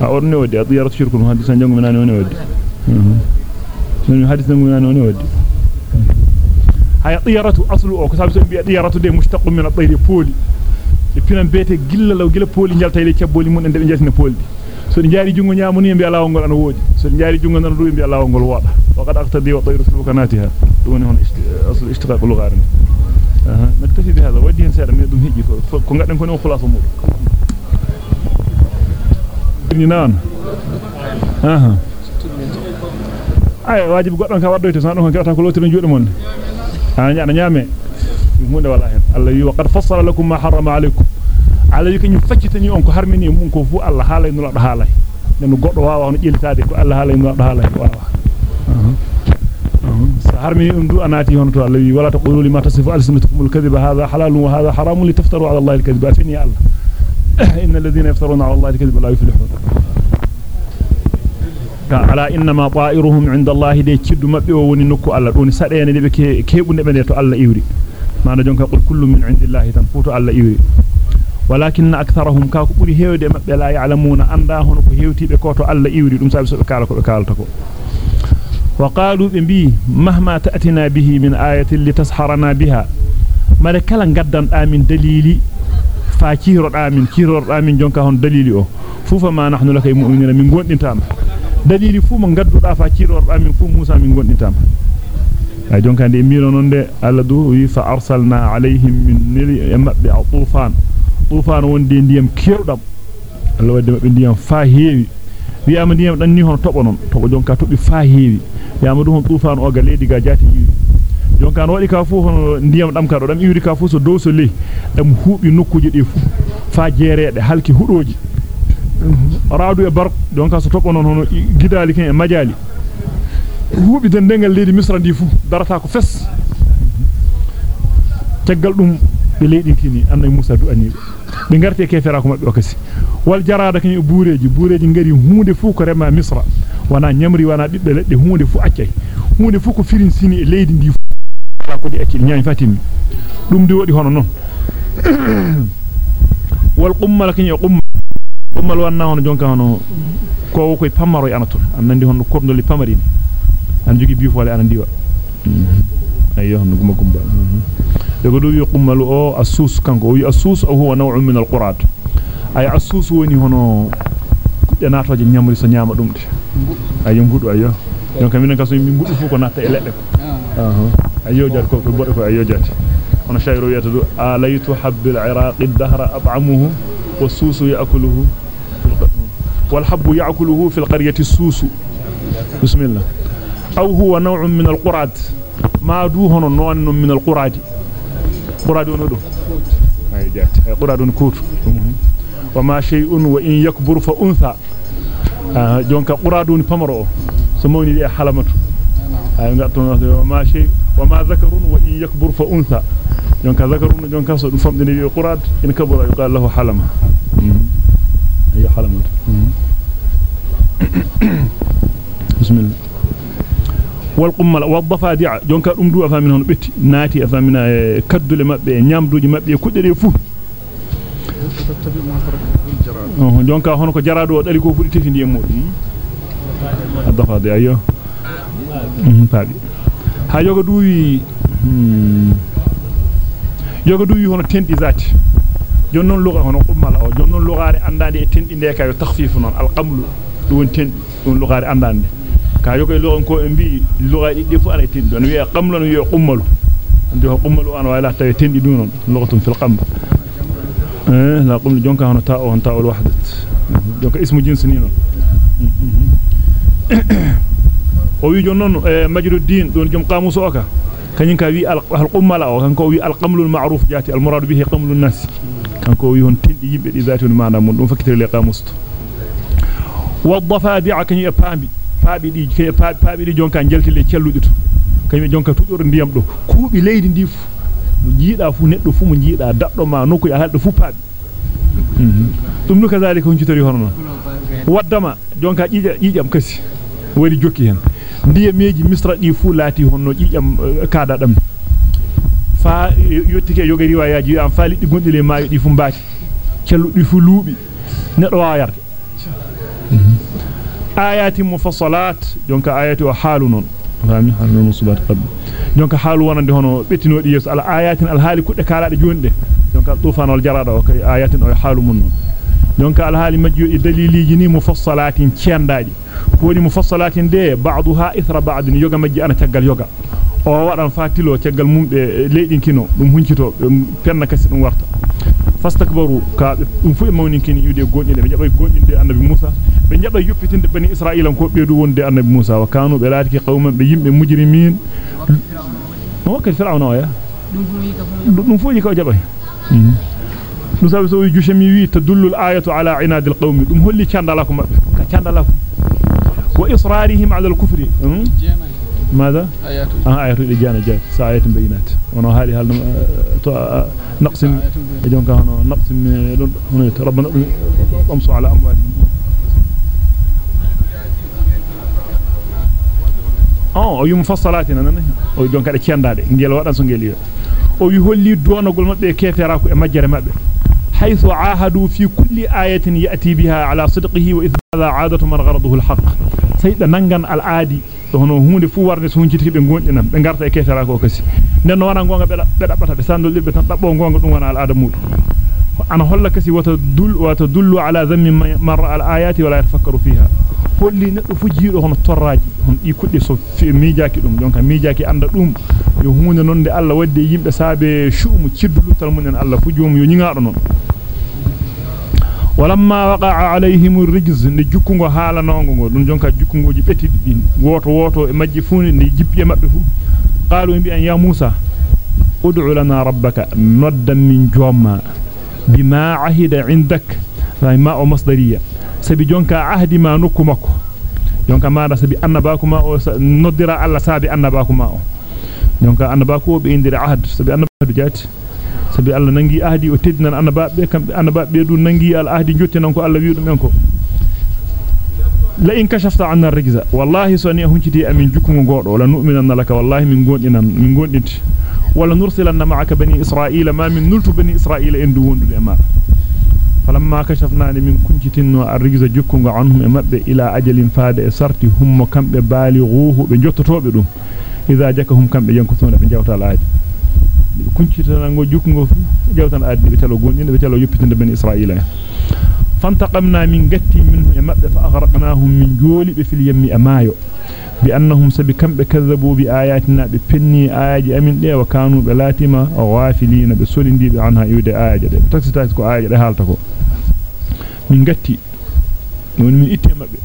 a orne wadi a diyaratu shirkun hadisan jangu minani woni wadi min hadisan jangu minani woni wadi at-tayri poli e pinan bete gilla law gila poli jaltayde ciabboli mun en de be jaltina poli so di jaari jungo nyamuni mbi alawol ngol ana woodi so di jaari jungo nan du mbi alawol ngol wooda wa qad aqtadi wa tayru fi kanatiha dum hon asl ishtiqaq lughar aha naktafi bi hada wadi hen seeda me dum hijji ko ko ngaden ko no khulafa mudum ni nan aha ay wajibi goddon ka waddoyto san don ko gata ko lotino juude mon lakum ma harrama alaykum ala yuki ñu faccitani on ko harmini mun ko fu Allah haalay nula do haalay den goddo waawa hono jiltaade ko Allah haalay nula do haalay waawa sa harmini um du anati hono to Allah wi wala taqulu lima tasifu alsinatukum alkadhiba hadha halalun wa hadha haramun litaftaru ala Allah alkadhiba afini Allah إن الذين يفترون على الله الكذب لا يفلحون ala innama ta'iruhum 'inda Allah de ciddu mabbe o woni nokku Allah doni sadene de be kebunde be to Allah iwri mana jonka qul kullu min 'indillahi tan futo Allah iwri walakin aktharuhum ka ko buri heewde mabbe la ya'lamuna anda hono ko heewtibe ko to Allah iwri dum sabi so be kala ko be kalata ko wa qalu bi bi mahma ta'tina bihi min ayatin litasharana biha mare kala gaddan amin dalili fa ciiroda dalili fu mo gadduda fa ciiroda min fu Musa min gondintama ay jonka de miro non de Allah du wi fa arsalna alaihim min nili mabbe tufan tufan wonde ndiyam kewdam Allah wadde mabbe ndiyam fa heewi wi'ama ndiyam dan ni hon tobo non tobo jonka tobi fa heewi wi'ama du hon tufan o ga leedi ga jati yiwi jonka no wadi ka fu hon ndiyam dam ka do dam iwri ka fu so dow so le dam huubi nokkuje de fu fa jereede halki hudoji raadu e barq jonka so tobo non hono gidali ken e majali huubi den dengal leedi misra ndi fu darata ko fes taggal dum be leedi kini annay Musa du anibe be ngarte kefera ko mabbe o kasi wal jarada kan bureji bureji ngari hunde fu ko rema misra wana nyamri wana bibbe ledde hunde fu accay hunde fu ko firin sini e leydi ndi ko di acci nyaami fatimi dum di wodi hono non wal qummal kany qummal qummal wanna hono jonka hono ko ko pamaro e anaton an nandi hono kordoli pamari an jogi bifole ana diwa ayyo hono gumba gumba daga do wi qummal o asus kanko o wi asus o huwa naw'un min al-qurad ay asus woni hono kudde natoje nyamri so nyama dum de ayyo ngudu ayyo donc minen kaso mi ngudu fu ko natta e ledde ko ayyo jar ko ko bodde ko ayyo jati hono shayro wiyata do alaytu habbil iraq ad-dahra at'amuhu والسوس يأكله والحب يأكله في القرية السوس. بسم الله. أو هو نوع من القراد. ما دوهن نوع من القراد. قراد ونودو أي جات. قراد ونكور وما شيء وإن يكبر فأنثى. آه جونك قراد ونفمرو سموني دي حلمته أي وما شيء وما ذكر وإن يكبر فأنثى. jonka zakarun jonka so dum famdini wi qurad in kabura yuqal lahu halama ayo بسم الله والقمل والضفادع دونك ام دو افا منو بتي ناتي افا منا مابي نيامدوجي مابي كودري فو آه دونك هونكو جرادو دالي كو فودي تيفي دي مود الضفادع ايو طادي ها يوغا دووي يوغا دووي هونو تيندي زاتي جون نون لوغا هونو قمل أو جون نون لوغاري اندادي تيندي ديكا تخفيف نون القمل ka yoga lugon ko en bi luga di defu ala tendi don wi'a qamlu wi'a qummalu andi ho qummalu an wala tawi tendi dum non lugatun fil qaml eh la qumlu jonka hono ta on ta al wahdat jonka ismu jinsi ni non o wi jonnon majruddin don jom qamuso oka kanyin ka wi al qummala o kanko wi al qamlul ma'ruf jati al murad bihi qamlun nas kanko wi hon tindi yimbe di zati on maana mun dum fakitere le qamusto wa dhafadi'a kanyi pambi paabi di kay paabi di jonka jeltile celludi to kanyi jonka tudor ndiyam do kuubi leydi ndi fu mo jiida fu neddo fu mo jiida daddo ma nokku ya haldo fu paabi dum no kazalika hon citori hono waddama jonka jija jijam kasi wari jokki hen ndiyameji misra di fu lati honno jijam kaada dam fa yottike yoga riwayaji am faali di gondile maayo di fu mbaati celludi fu luubi neddo wa yarde ayati mufassalat jonka ayati wa halu non fami halu musubat qab jonka halu wonande hono bettinodi yeso al ayatin al hali kudde kalaade jonde jonka tufanol jarada o kay ayatin o halu mun non jonka al hali majjo e daliliji ni mufassalatin ciandaaji woni mufassalatin de ba'daha ithra ba'din yoga majji ana tagal yoga o wadan fatilo tagal mumbe leedin kino dum huncito penna kasi dum warta fastakbaru ka dum fu e mawninkini yude gondinde be jabay gondinde annabi Musa be jabay yoppitinde bani Isra'ilan ko beedu wonde annabi Musa wa kanu be laati qawman be yimbe mujrimin o kay fir'auna ya dum fu yi ko jabay dum sabi so wi jushami wi tadullu al-ayatu ala inad al-qawm dum holli candala ko mabbe ka candala ko wa israrihim ala al-kufri ماذا آيات آه آيات الإجانة جاءت سآيات بينات هل نقسم يجون كانوا نقسم هنا ربنا امسوا على أموالهم آه o yum fassalati nan o don kada ciandade ngel wadan so ngel yo o wi holli donagol mabbe kefera ko e majjere mabbe haythu ahadu fi kulli ayatin yati biha ala sidqihi wa idha aadatu man gharaduhu alhaq sayda nangan al-aadi hono hunde fu warde so hunciti be gondinam be garta e kefera ko kasi nen no wana gonga be be dabbata be sandol be tan dabbo gonga dum wana al-aada mudu ana holla kasi wata dul wata dullu ala dhammi marra al-ayati wala yatafakkaru fiha holli neddo fu jiido hono torraji hon di kudde so miijaaki dum donc miijaaki anda dum yo hunde nonde Allah wadde yimbe saabe shuumu ciddulu tal munen Allah fu joom yo nyingaado non walamma waqa'a alayhim ar-rijz ni jukkungo haala nongo dum jonka jukkungoji betidi din woto woto e majji fu ni jippi mabbe fu قالوا يا موسى ادع لنا ربك ندا من جوما بما عهد عندك. أي ما أو مصدرية. سبي جونكا عهد ما نكمك. جونكا ما سبي أن باكما أو ندرا الله سابي أن باكما أو جونكا أن باكو بيندر عهد. سبي أن باكو جات. سبي الله ننجي عهدي وتدنا أن باك أن باك بيدو ننجي الأهدي جوتي ننكو الله بيدو ننكو so ni hunciti amin jukungo godo la nu'minanna laka wallahi min gondinan min gondinti wala nursilanna ma'aka bani isra'ila ma min nultu bani isra'ila endu wondude ma falamma kashafna min kunjitinno ar-rijza jukungo anhum e mabbe ila ajalin faade e sarti hummo kambe balighuhu be jottotobe dum idha jakahum kambe yankutuna be jawta laaji kuncitana go jukungo jawtan addi be talo gondinde be talo yoppitinde bani isra'ila فانتقمنا من قتي منه يمبه فأغرقناهم من جولي في اليم أمايو. بأنهم سبكم بكذبوا بآياتنا بفني آيات أمين دي وكانوا بلاتما غافلين بسولين دي عنها يودي آيات دي آيات دي حالتكو من قتي من إتي مبه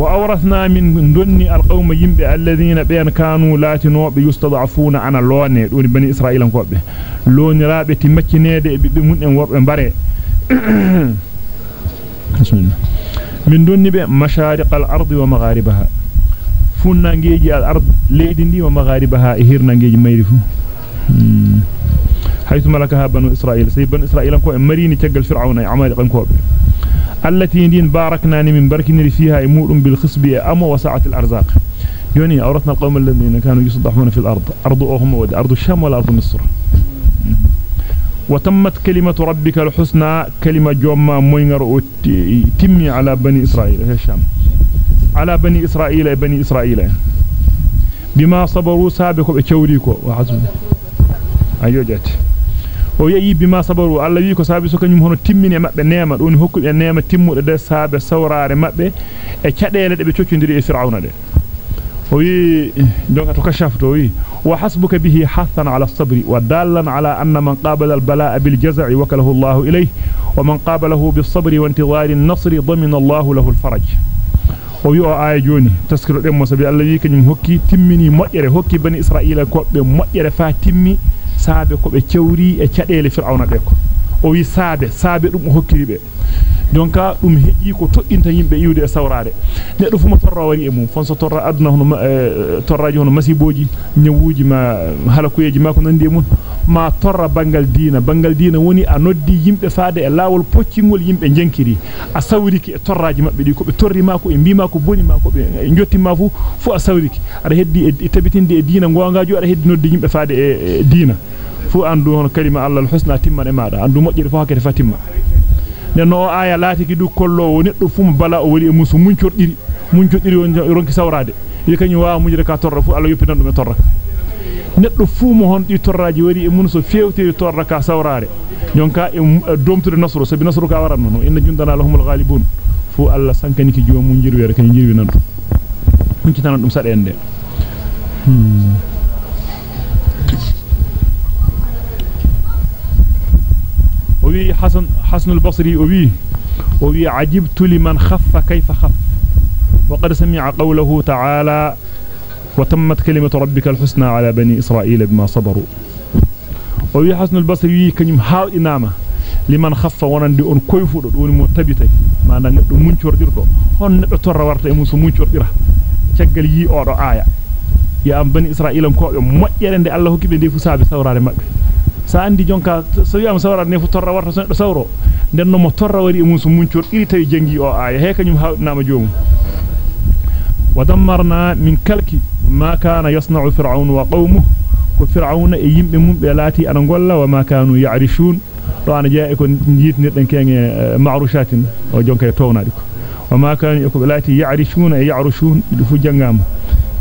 وأورثنا من دني القوم يمبي الذين بين كانوا لاتنو بيستضعفون عن لوني دون بني إسرائيل كوبه لوني رابه تمكنيده بمن أن وربه باري. بسم الله من دني بمشارق الأرض ومغاربها. فنانجيجي الأرض ليدي دي ومغاربها. هيرنانجيجي ميرفو حيث ملكها بنو إسرائيل. سي بنو إسرائيل كو مريني تجل فرعون. عمالقا كوبه التي دين باركنا من بركنا فيها يمور بالخصب أما وسعة الأرزاق. يوني أورثنا القوم الذين كانوا يصدحون في الأرض. أرض أهم ودي أرض الشام ولا أرض مصر. وتمت كلمة ربك الحسنى كلمة جوما موينر تمي على بني إسرائيل. هي الشام. على بني إسرائيل بني إسرائيل. بما صبروا سابقوا بتشوريكو وحسبوا أيوة جاتي o yeyi bima sabaru Allah wi ko saabi so kanyum hono timmine mabbe neema don hokku be neema timmude de saabe sawraare mabbe e cadeele de be coccondiri e fir'auna de o wi jonka to kashafto wi wa hasbuka bihi hathan ala as-sabri wa dallan ala anna man qabala al-balaa bil jaz'i wakalahu Allah ilayhi wa man qabalahu bis sabri wa intidhari an-nasri damina Allah lahu al-faraj o wi o aya joni taskiro dem mo sabi Allah wi kanyum hokki timmini moƴƴere hokki bani isra'ila ko be moƴƴere fa timmi saabe ko be cewri e cadeele fir'auna be ko o wi saabe saabe dum o donka dum heji ko toddinta yimbe iwde e sawraade neddo fu mo torra wari e mum fon so torra aduna hono torraji hono masiboji nyawuji ma halakuyeji ma ko nandi mun ma torra bangal diina bangal diina woni a noddi yimbe faade e lawol poccingol yimbe jenkiri a sawriki e torraji mabbe di ko be torri ma ko e bima ko boni ma ko be jotti ma fu fu a sawriki ada heddi e tabitinde e diina gongaaju ada heddi noddi yimbe faade e diina fu andu hono kalima Allah al-husna timma e maada andu mojjiri fu hakete fatima nenno aya laatiki du kollo neddo fu mo bala o wari e musu muncordiri muncordiri on ronki sawraade yi kanyu wa mujire ka torra fu Allah yoppinan dum e torra neddo fu mo hon di torraji wari e mun so fewtiri torra ka sawraare jonka e domtude nasru sabi nasru ka waran non inna jundana lahumul ghalibun fu Allah sankani ki joomu jirwere kan jirwi nan dum hunci tan dum sade ende hmm وي حسن حسن البصري وي. وي عجبت لمن خف كيف خف. وقد سمع قوله تعالى وتمت كلمة ربك الحسنى على بني إسرائيل بما صبروا. وي حسن البصري كنم هاو إنامة لمن خف ونن دون كيف دون متبتي ما نن دون منشور ديرتو هن نتر ورطة موسو منشور ديرا. تشغل يي أورو آية. يا أم بني إسرائيل كو مؤيرن دي الله كيبين دي فسابي ثورة مؤيرن sa andi jonka so wi am sawrare ne fu torra warta so sawro den no mo torra wari e muso muncor iri tawi jangi o aya he kanyum hawdinama joomu ودمرنا من كلك ما كان فرعون وقومه وفرعون يمبه مumbe lati ana golla wa ma kanu ya'rishun do ana jaa ko jiitnirden kenge ma'rushatin o jonka e townaadi ko wa ma kanu ko lati e ya'rushun fu jangama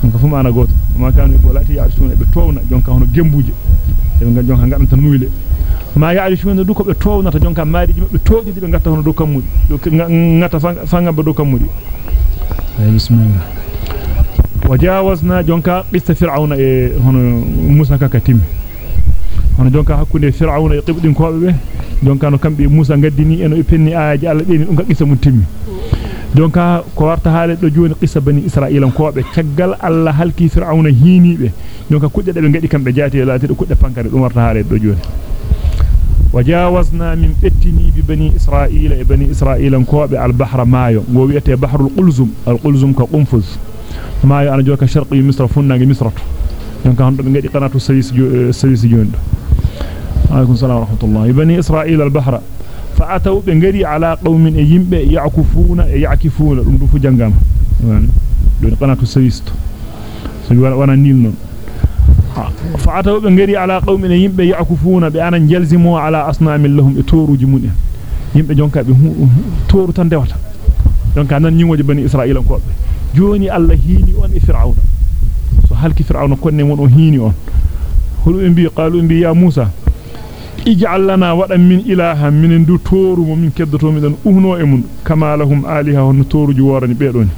donc fu mana goto ma kanu ko lati ya'rishuna be towna jonka hono gembuje e be jonka ngadanta nuyle ma ya'rishuna du ko be townata jonka maadiji mabbe towdi be ngatta hono do kammudi do ngata fanga be do kammudi بسم الله وجاوزنا جونكا قصة فرعون إيه هنا موسى ككتيم هنا جونكا حكوني فرعون يقبضين كوابه جونكا نو كمبي موسى غديني انو يبني آيات الله دين دونكا قصة متيمي جونكا ko warta haale do joni qissa bani isra'ilan ko be caggal alla halki fir'auna hinibe jonka kudde de be ngadi kambe jaati laati do kudde pankare dum warta haale do joni وجاوزنا من بتني ببني إسرائيل بني إسرائيل كواب البحر مايو وويته بحر القلزم القلزم كقنفذ مايو أنا جوك شرقي مصر فنان مصر donc hando be ngadi qanatu service service jondo عليكم السلام ورحمة الله بني إسرائيل البحر fa ataw be ngari ala qaumin e yimbe فاتو بنغري على قوم ييمبه يعكفون يعكفون. دوفو جانغام يعني دون قناة السويس سوي وأنا نيل نون. فأتوا بنغري على قوم ييمبه يعكفون بأن نجلزموا على أصنام لهم. اتوروج من ييمبه جونكا تورو تان ديوتا دونك أنا نيوجي بني إسرائيل كوب جوني الله هيني وان فرعون سو هل كفرعون كوني مون هيني أون. هولو بي قالو بي يا موسى. Ij'al lana wadan min ilaha min du toru mo min keddoto mi dan uhno e mun kama lahum aliha hon toruji worani beedoni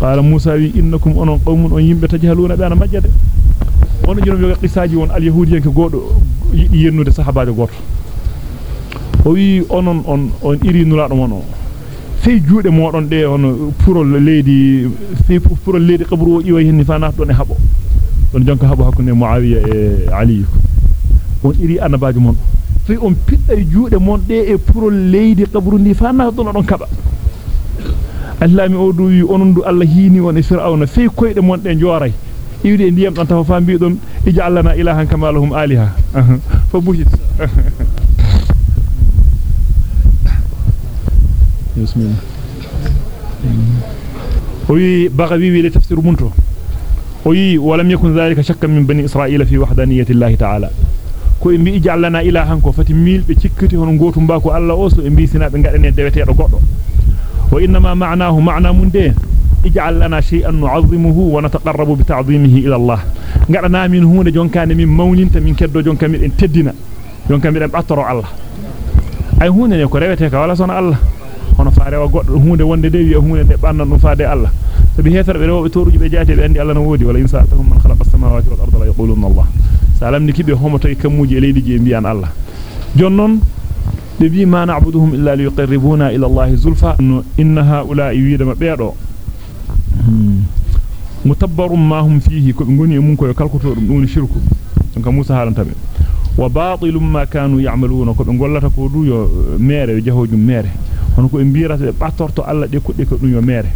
qala musa wi innakum onon qawmun on yimbe tajhaluna be ana majjade on jono yoga qisaaji won al yahudiyanke godo yidi yennude sahabaajo goto o wi onon on on iri nulaado mon o sey juude modon de on purol leedi sey purol leedi qabru o iwa henni fa naat don e habo don jonka habo hakkunde muawiya e ali on iri anabaajo mon sey on pidday juude mon de e purol leedi qabru ndi fa naat don don kaba Allah mi o du wi onon du Allah hiini on e fir'auna sey koyde mon de joray iwde ndiyam don tafa fa mbi don ij'alna ilahan kama lahum aliha fa buhit الله وي بغوي لتفسير منتو وي ولم يكن ذلك شكا من بني إسرائيل في وحدانية الله تعالى ko imbi ijal lana ilahan ko fati mil be cikkiti hono gotum ba ko Allah oso e bisina be ngadane dewetedo goddo wa inma ma'nahu ma'na mun de shay'an nu'azzimuhu wa nataqarrabu bi ta'zimihi ila Allah ngadana min hunde jonkane min mawninta min keddo jonka min en teddina jonka min en battoro Allah ay hunde ne ko rewete ka wala sona Allah hono faarewa goddo hunde wonde de wi hunde de bannan dum faade Allah sabi hetere be rewbe toruji be jaate be andi Allah no wodi wala insa tahum man khalaqa as-samawati wal arda la yaquluna Allah salam ni kibe homo tay kamuji e leydi je mbiyan Allah jonnon be bi ma na'buduhum illa liqarribuna ila Allah zulfa inna haula'i widama beedo mutabbarum ma hum fihi ko ngoni e mun ko kalkoto dum dum shirku donc Musa halanta be wa batilum ma kanu ya'maluna ko be gollata ko du yo mere jahojum mere hono ko e mbirata be battorto alla de kudde ko dum yo mere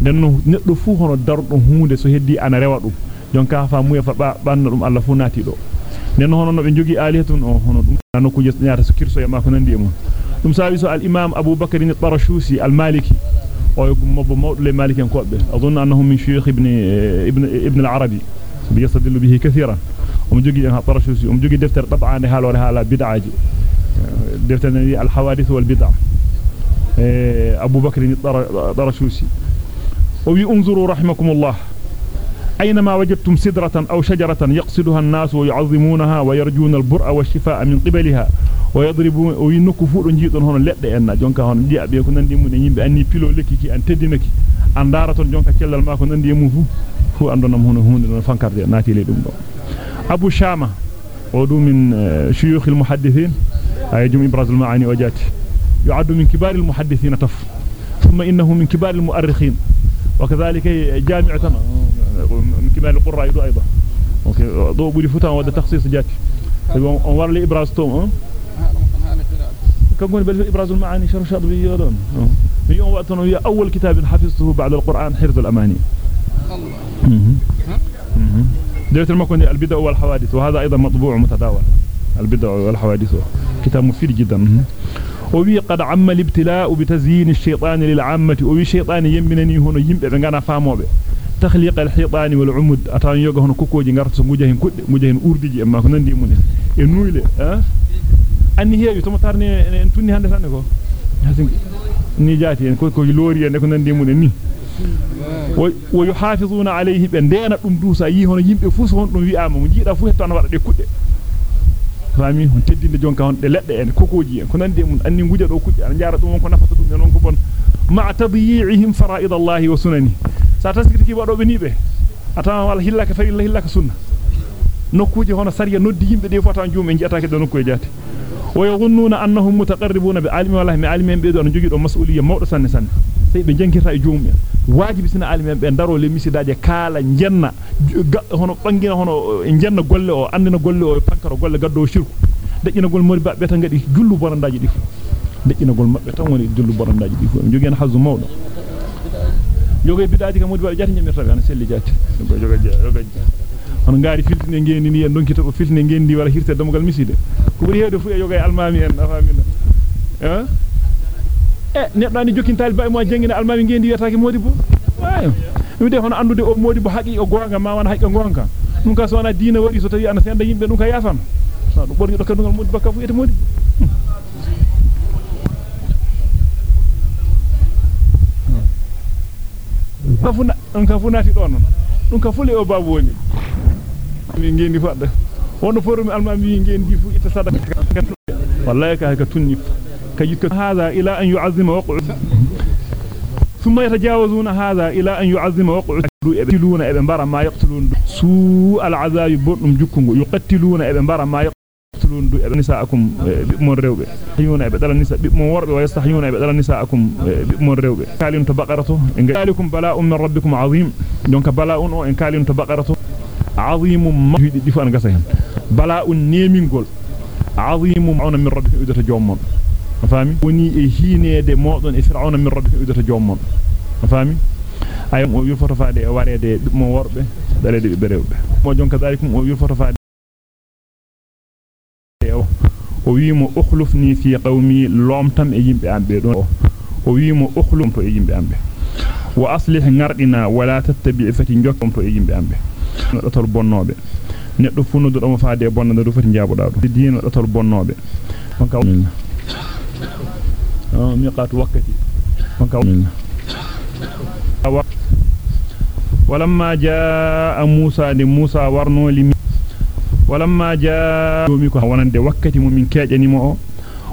den no neddo fu hono dardo hunde so heddi ana rewa dum jonka fa muya fa banna dum alla fu nati do den hono no be jogi alihatun o hono dum no ko jesnyaata so kirso e ma ko nandi e mon dum sawi so al imam abubakar ibn tarashusi al maliki o mobbo mawdule maliken ko be adunna annahu min shuyukh ibn ibn ibn al arabi biyastadillu bihi kathiran um jogi en tarashusi um jogi defter tab'ane halore hala bid'aji defter al hawadith wal bid'ah أبو بكر الضرشوسي وي انظروا رحمكم الله أينما وجدتم سدرة أو شجرة يقصدها الناس ويعظمونها ويرجون البرء والشفاء من قبلها ويضربون وينكفوا جيدون هون لد ان جونكا هون دي ابي كو نندي مون lekiki an teddinaki an dara ton jonka cellal ma ko nandi mu fu fu andonam hono hunde non fankarde naati le dum do abu shama o dum min shuyukh al muhaddithin ay jum ibraz al maani wajati يعد من كبار المحدثين طف ثم إنه من كبار المؤرخين. وكذلك من كبار القراء أيضا. ضوء بولي فتان ودى تخصيص جاتي انوار لي إبراز توم كم قول بل إبراز المعاني شر شاطبي يولون من يوم وقتنا هي أول كتاب حفظته بعد القرآن حرز الأماني. ديوت المكون البدع والحوادث وهذا أيضا مطبوع متداول البدع والحوادث كتاب مفيد جدا. ووي قد عم الابتلاء بتزيين الشيطان للعامة ووي شيطان يمنني هنا يمبه غانا فاموبه تخليق الحيطان والعمود. اتان يغهن كوكوجي غارتو موجهين كود موجهين أورديجي أما كو ناندي مونيس اي نويله ها؟ ان هيو تو متارني إيه، إن توني هاندي سان كو ني جاتي إن كوكوجي لوري إن كو ناندي مونيس ني. ويحافظون عليه بندينا دوم دوسا يي هون ييمبه فوس هون دوم وياما مو جيدا فو هتان وادا دي كود رامي هون تيدين جونكا هون دي لدده إن كوكوجي إن كو ناندي مون أني غوجه دو كود ان جارا دوم كو نافاتو دوم نون كو بون. مع تضييعهم فرائض الله وسننه. Sa tasgirki wado be nibe ata wal hillaka fa illa hillaka sunna nokkuji hono sariya noddi yimbe de fota juum en jiyata ke do nokku e jati wa yadhunnuna annahum mutaqarribuna bi alimi wallahi mi alimi be do on jogi do mas'uliyya mawdo sanne sanne sey be jankirta e juum en wajibi sina alimi be daro le misidaaje kala jenna hono bangina hono jenna golle o andina golle o pankaro golle gaddo shirku dejjina gol mori babbe tan ngadi jullu bonandaaji di fu dejjina gol mabbe tan woni jullu bonandaaji di fu jogi en hazu mawdo jogo bidaaji kam modi ba jati nyamirta be an selli jati. Jogo jogo jogo on ngaari filtine ngeeni ni en donkita ko filtine ngendi wala hirte damugal miside. Ko buri heede fu e yoga e almami en afamina eh? E neddo ani jokin taliba mo jangina almami ngendi yataake modibo ayo mi de hono andude o modibo haqi o gonga ma wana haqi gonga dum ka so wana diina wadi so tawi ana senda yimbe dum ka yafam so do borni do kadungal modibo ka fu ete modibo kafuna on kafunati don non dum ka fule o babu woni mi ngendi fadda wono forumi almami ngendi fu ita sadaka wallahi ka ka tunni كيك هذا إلى أن يعظم وقع ثم يتجاوزون هذا إلى أن يعظم وقع يقتلون ابن برا ما يقتلون سوء العذاب بردم جكم يقتلون ابن برا ما يقتلون نساءكم من روبه يحيون ابدل النساء من ورب ويستحيون ابدل نساءكم من روبه كالين تبقرته ان ذلكم بلاء من ربكم عظيم دونك بلاء ان كالين تبقرته عظيم ما يدي فان غسا بلاء نيمينغول عظيم معون من ربكم يدته جومون fami woni e hineede modon e fir'auna min rabbi udata jommon fami ay mo wi foto faade e warede mo worbe dalede be rewbe mo jonka dalikum o wi foto faade o wi mo ukhlufni fi qawmi lomtam e yimbe ambe don o wi mo ukhlum to e yimbe ambe wa aslih ngardina wala tattabi fati jokkom to e yimbe ambe do tol bonnobe neddo funudo do faade e bonnade do fati jabuda do diino do tol bonnobe on ka ميقات وقتي ولما جاء موسى لموسى ورنو لم ولما جاء جوميكو ونند وقتي من كاجني مو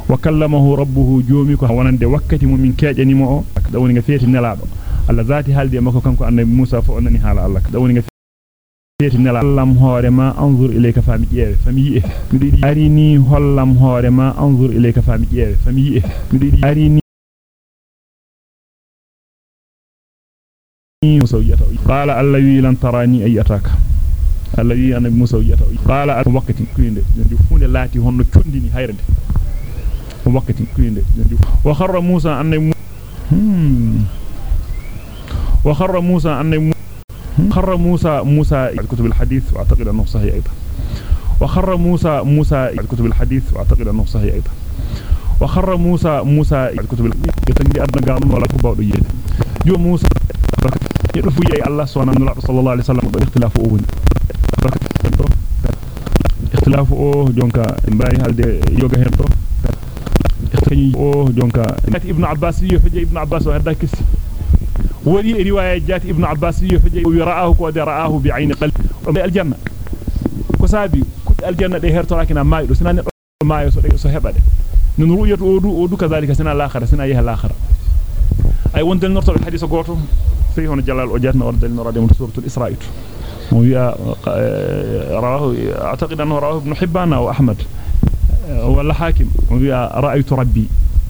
وكلمه ربه جوميكو ونند وقتي من كاجني مو دوني فيتي نلادو الله ذاتي حالدي مكو كانكو أن موسى فو حال الله دوني feti nela hollam hoore ma anzur ilayka fami jeewe fami yi'e mido di arini hollam hoore ma anzur ilayka fami jeewe fami yi'e mido di arini musa wiyata qala alla wi lan tarani ay ataka alla wi an musa wiyata qala al waqti kuinde ndi funde laati honno condini hayrde waqti kuinde ndi wa kharra musa an wa kharra musa an خر موسى موسى كتب الحديث واعتقد انه صحيح أيضا وخر موسى موسى كتب الحديث واعتقد انه صحيح أيضا وخر موسى موسى كتب يتنجي ادنا غام ولا فباودو يede جو موسى يدفو يي الله سبحانه صلى الله عليه وسلم اختلاف أو اختلاف أو جونكا مباري halde yoga hen to. اختلاف أو جونكا ابن عباس يفجي ابن عباس وهدا كسي ولي رواية جات ابن عباس يفجي ويرآه كود رآه بعين قلب الجنة كسابي كنت الجنة دي هرتو لكن ما سنان ما سو هبade من رؤية أودو كذلك سنة الآخرة سنة أيها الآخرة أي وندل نرتو الحديث قوته فيه هنا جلال وجاتنا وردل نرى من سورة الإسرائيل رواه أعتقد أنه رواه ابن حبان أو أحمد ولا حاكم رأيت ربي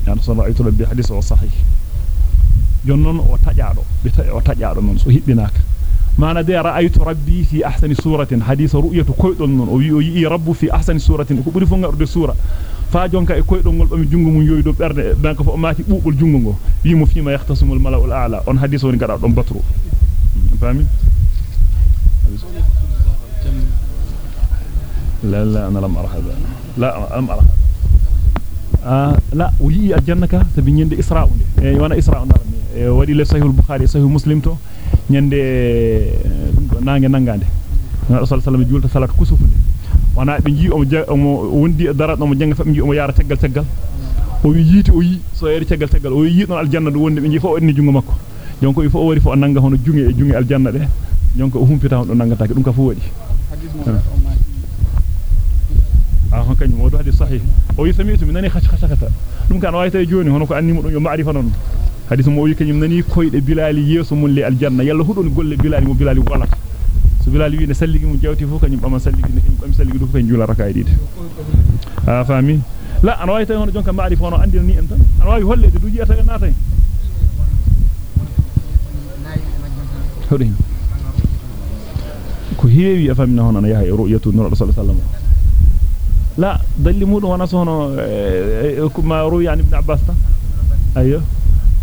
يعني صنع رأيت ربي حديثه صحيح jonnon o tajaado be o tajaado non so hibbinaaka mana de ra'aytu rabbi fi ahsani suratin hadith ru'yatu koydol non o wi o yi rabbu fi ahsani suratin ko buri fu ngarude sura fa jonka e koydol ngol bami jungo mun yoydo berde banka fo maati bubul jungo ngo wi mo fima yahtasumul mala'ul a'la on hadith woni gada don batru fami لا لا أنا لم أرى هذا لا لم أرى آه، لا ولي الجنة تبين يندي إسراء وني. إيه، وأنا إسراء نارني إيه، ودي لسه البخاري سه مسلم تو. يندي نانج آه، نانجاند أنا أصل سلام جول تسلك كسوف وأنا بيجي أم أم وندي درات أم جنة فبيجي أم يارا تجعل تجعل ويجيت وي سير تجعل تجعل ويجيت نال نعم، الجنة دوني بيجي فوق إني جنغ ماكو يوم كوي فوق وري فوق نانجا هون جنغ جنغ الجنة ده donc o humpita on nangata dum ka fu wadi ah hon kanyum hadith sahih o yi samitu minani khash khashakata dum kan wayta joni hono ko anni mudum yo ma'rifa non hadith mo wi kanyum nani koyde bilali yeso mun li aljanna yalla hudon golle bilali mo bilali walata so bilali wi ne salligi mu jawti fu kanyum bama salligi ne kanyum bam salligi du ko jula rakaay dide ah fami la an wayta hono jonka ma'rifa hono andina ni en tan an wawi hollede du jiyata en natay hodi ko heewi afamina hono na yaha e ru'yatu nur rasul sallallahu alaihi wasallam لا دل مود وانا سهنا ما روي عن ابن عباس أيوه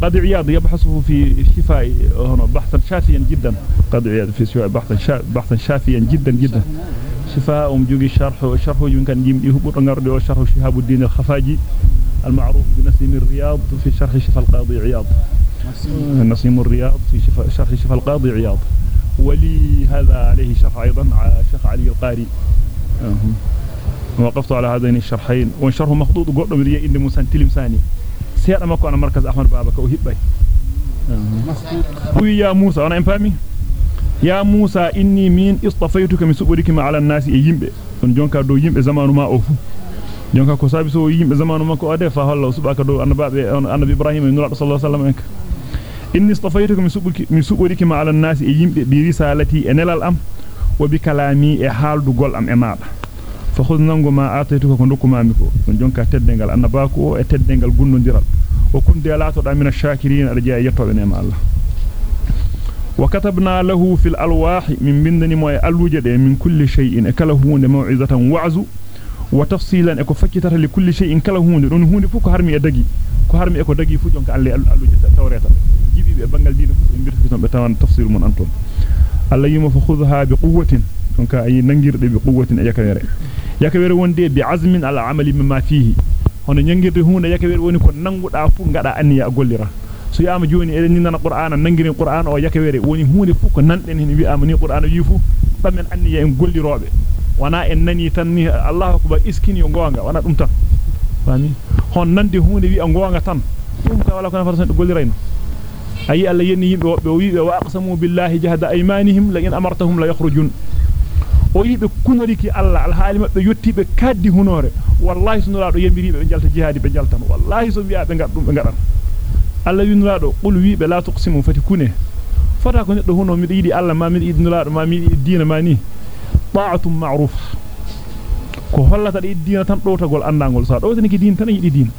قاضي عياض يبحثه في شفاء هنا بحثا شافيا جدا قاضي عياض في شفاء بحثا شا بحثا شافيا جدا جدا شفاء ام جوغي شرح شرح يمكن يمدي هبط غاردو شرح شهاب الدين الخفاجي المعروف بنسيم الرياض في شرح شفا القاضي عياض نسيم الرياض في شرح شفا القاضي عياض ولي هذا عليه شرح أيضا على الشيخ علي القاري. وقفت على هذين الشرحين. وشرح مخطوط قرد من إن موسى تلمساني سيئة ما كان مركز أحمد بابك وهبه يا موسى أنا إمفامي يا موسى إني من اصطفيتك من سبرك على الناس يجيب on jonka do yimbe zamanu ma o fu jonka ko sabi so yimbe zamanu makko ade fa holla subaka do annababe annabi ibrahim ibn sallallahu alaihi wasallam en inni istafaytuka min subuki min suburiki ma ala nasi e yimbe bi risalati e nelal am wa bi kalami e haldu gol am e maada fa khudh nango ma ataytuka ko dokumami ko on jonka teddengal annabako e teddengal gunnodiral o kunde laato da min ash-shakirin ala jaa yettobe nema allah وكتبنا هون وتفصيلا أكو فكتر لكل شيء كله هون. دون هون فوق هرمي أدقي. كو هرمي أكو دقي فوق جونك على ألوجة توريتا جيبي ببنغال دين فوق إن بيرتكتون بتوان تفصيل من أنتم. الله يوم فخذها بقوة. جونك أي ننجر بقوة يكبر يكبر وندي بعزم على عمل مما فيه. hono nyangirde hunde yakawere woni ko nanguda fu ngada anniya gollira so yaama joni eden ni nana qur'ana nangirin qur'an o yakawere woni hunde fu ko nanden ni wi'ama ni qur'ana wi fu bamen anniya en gollirobe wana en nani tan ni allah akbar iskini yo gonga wana dum tan fami hon nande hunde wi gonga tan dum ka wala ko nafa tan gollirayno ayi alla yenni yimbe wobbe wi be wa aqsamu billahi jahda aymanihim la in amartahum la yakhrujun o yibe kunoriki alla al haali mabbe yottibe kaddi hunore wallahi sunura do yembiribe be jalta jihadi be jaltan wallahi so bi'a be gaddum be gadan alla yunraado qul wiibe la tuqsimu fati kune fata ko neddo hono mi yidi alla ma mi yidi nulaado ma mi yidi diina ma ni ta'atum ma'ruf ko hollata di diina tan dotagol andangol sa dotani ki diina tan yidi diina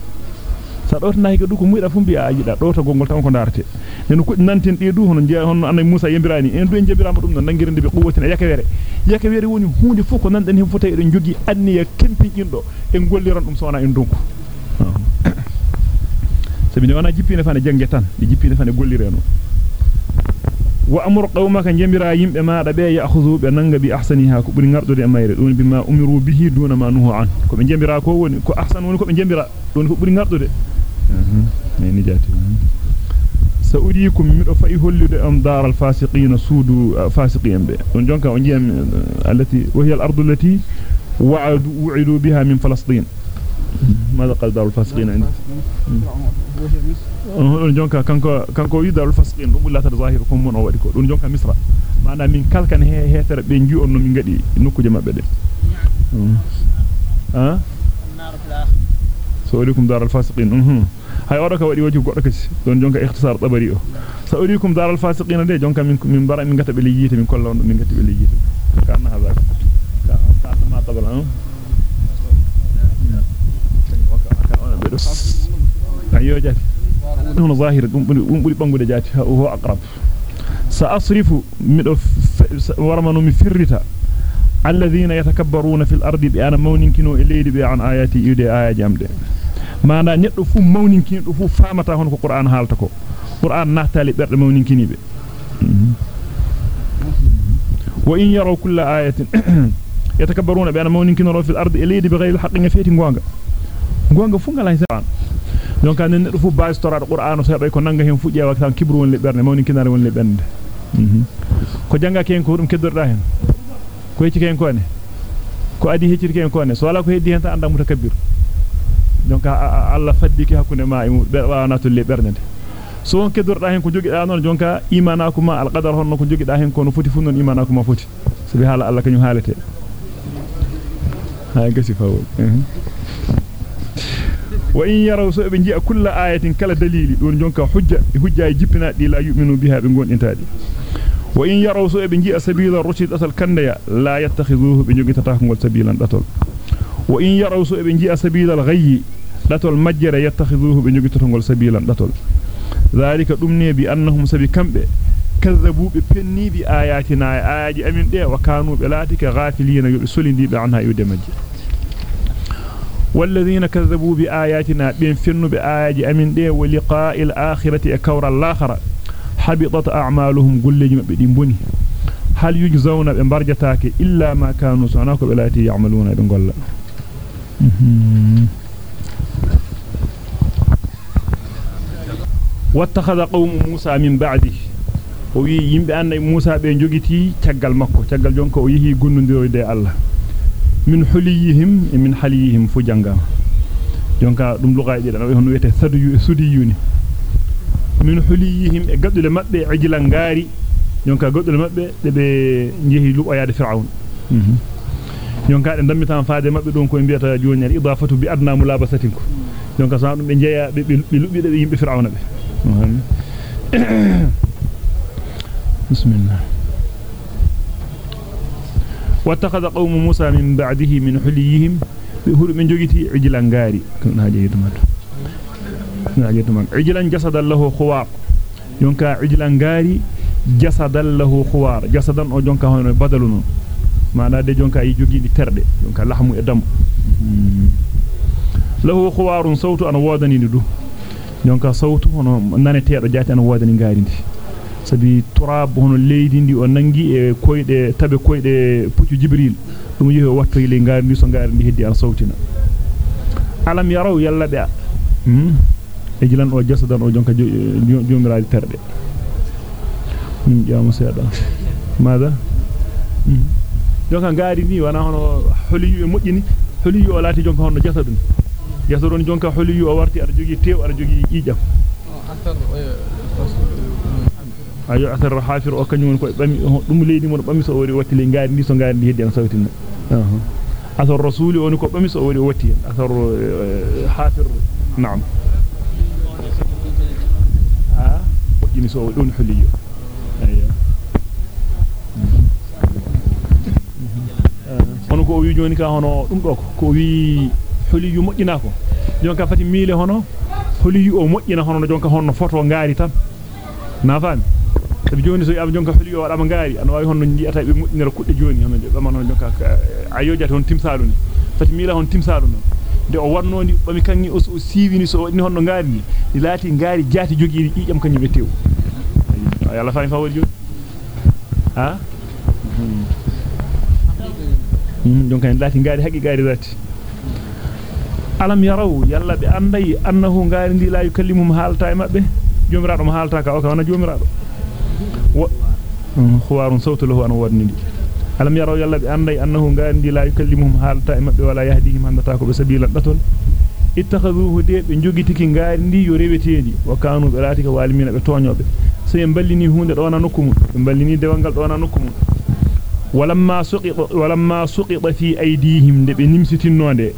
sa dotana ko du ko muida fumbi a yida dotagol gol tan ko darate nen ko nanten de du hono jeya hono anay Musa yembirani en du en jabirama dum non nangirinde be quwwatin yakawere yakawere woni hunde fu ko nanden him fota eden jogi anniya kempiindo en golliran dum sona en dunku sabi ne wana jippine fane jange tan di jippine fane gollireno وأمر قومك جميرا يم بما ربي يأخذه بأنك بأحسنها كبر نردد أمير دون بما أمروا به دون ما نهوا عنه كبر جميرا كون كأحسن ونكب جميرا دون كبر نردد من نجات سأريكم من رفعه لدى أمدار الفاسقين سود فاسقين دون جونك التي وهي الأرض التي وعدوا وعدوا بها من فلسطين ماذا قال دار الفاسقين عندي؟ جونكا كانكو كانكو يدار الفاسقين. رب الله تر ظاهر كم من أولي كور جونكا مصر. ما أنا من كل كان هي هي ترى بينجو أنو من قدي نكو جمع بدل ها؟ سأريكم دار الفاسقين. هاي أوراك أولي وجه قرك دون جونكا اختصار طبريو سأريكم دار الفاسقين ده جونكا من من برا من كتب اللي من كل من كتب اللي كان هذا. كان ما قبل tabala ayo jati hono zahir dum buri bangude jati ho aqrab sa asrifu mido warmanu mi firrita alladhina yatakabbaruna fil ardi bi ana mawninkino e leydi be an ayati yude ayaji amde manda neddo fu mawninkino do fu famata hono ko qur'an halta ko qur'an nahtali berde mawninkinibe wa in yaraw kulla ayatin yatakabbaruna bi ana mawninkino fil ardi e donc an neddo fu baas torado qur'anu sebe ko nanga hen fujje wa tan kibru won le berne mawni kinare won le bende ko janga ken ko dum keddorda hen ko hecci ken ko ne ko adi hecci ken ko ne so wala ko heddi hen ta anda mutakabbir donc Allah faddi ki hakkunde ma be wana to le berne so won keddorda hen ko jogida non jonka imanakum ma alqadar honno ko jogida hen ko no foti fu non imanakum ma foti sabi hala Allah kanyum halete ha gasi fawol وإن يروا سبب كل آية كلا دليل دون جونكا حجة حجة جبنا دي لا يؤمنوا بها بنقول إنتادي وإن يروا سبب جاء سبيل الرشيد أصل كندية لا يتخذوه بنجوك تتاهم والسبيلا أطل وإن يروا سبب جاء سبيل الغي أطل مجر يتخذوه بنجوك تتاهم والسبيلا أطل ذلك أمني بأنهم سبي كمب كذبوا ببنيبي آياتنا آياتي أمين دي وكانوا بلاتك غافلين يرسلين دي بعنها يودي مجر والذين كذبوا بآياتنا بينفنوا بآيات أمين دي ولقاء الآخرة أكور الآخرة. حبطت أعمالهم قل لجم بدين بني هل يجزون بمبرجتاك إلا ما كانوا سعناك بلاتي يعملون بنقول qawmu musa min ba'di o wi yimbe anda musa be jogiti tiagal makko tiagal jonka o yihi gondondiroyde Allah min huliyihim e min haliyihim fu jangam jonka dum lugaade dan o hono wete saduyu e sudiyuni min huliyihim e gaddule mabbe ajila ngari jonka gaddule mabbe de be jehi lubayade fir'aun jonka de dammitan faade mabbe don ko biata joni al idafatu bi adna mulabasatin ko jonka sa dum be jeya be be lubbi de yimbe fir'auna be bismillah واتخذ قوم موسى من بعده من حليهم بهر من جوجتي عجلا غاري. كنا جيدمان ناجيدمان عجلا جسد له خوار. يونكا عجلا غاري جسد له خوار. جسدا أو جونكا هون بدل نون معنى دي جونكا أي جوجي دي ترده. جونكا لحم إدم. له خوار صوت أنا وداني دو جونكا صوت هون نانيتيدو جاتي أنا وداني غاري دي sabi turab hono leydi ndi o nangi e koyde tabe koyde puccu jibril dum yehi watto ile ngarndi so ngarndi heddi an sawtina alam yaraw yalla be hmm e jilan o jasadan o jonka jomiraade terde min jaamu seeda mada jonka ngaari ni wana hono holiyu e mojjini holiyu o laati jonka hono jasadun jasadun jonka holiyu o warti ada jogi tew ada jogi ijam ayo athar hafir o kanyum ko bami dum leydi mon bami so wori watti le ngaari ndi so ngaari ndi heddi an sawtina athar rasuli on ko bami so wori watti athar hafir na'am ha wajini so don huliyo ayo hono ko wi joni ka hono dum do ko wi huliyu mojjina ko jonka fati miile hono huliyu o mojjina hono jonka hono foto ngaari tan na fami tabi joni so yaba jonka fili o wadama ngaari an wawi honno jiata be mudinira kudde joni hono be man jonka ayojata hon timsalu ni fati mila hon timsalu non de o wanno ni bami kangi o so siwini so wadni honno ngaari ni di lati ngaari jaati jogi ijam kanyu betew ay Allah fami fawol joni ha jonka en lati ngaari haqi ngaari zati alam yaraw yalla be anday annahu ngaari ndi la yukallimum halta e mabbe jomiraado mo halta ka o ka wana jomiraado خوار صوت له أنا ورني ألم يروا يلا بأني أنه غاندي لا يكلمهم حالتا مبه ولا يهديهم هندتاكو بسبيلا دتول اتخذوه دي بنجوغيتيكي غاندي يوريبتيدي وكانوا براتيك والمين بتونيوبه سين بلني هونde دona نكوم بلني دewgal دona نكوم ولما سقط ولما سقط في أيديهم دي بنمسيتينونde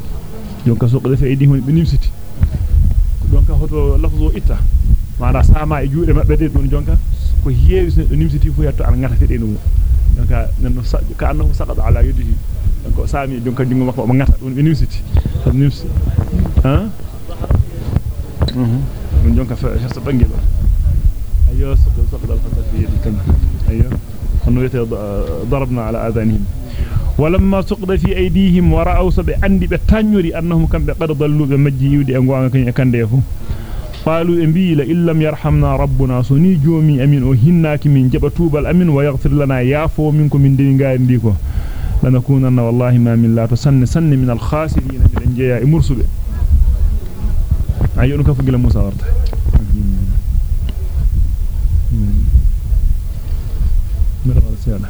jonka سقط في أيديهم بنمسيتي jonka hoto lafzo itta mara sama e juude mabbe de don jonka ko heewi so do nimsiti fu yatto an ngata fede no donc nan ka annahu saqad ala yadihi donc sami jonka jingo makko o ngata don nimsiti don nimsi ha mhm don jonka fa hasa bangi ba ayo saqad al fata fi yadi kan ayo annu yata darabna ala adanihim ولما سقط في ايديهم ورأوا سب عندي بتانيوري انهم كم قد ضلوا بمجي يودي ان غوان كان كاندي فو قالوا إن بي لا لم يرحمنا ربنا سني جومي أمين. أو هناك من جبتوبال امين ويغفر لنا. يافو منكم من دي غاندي ديكو لنكونن والله ما من لا تسن سن من الخاسرين من جيا مرسل. ايونك فغلا موسى ورتا من رسالة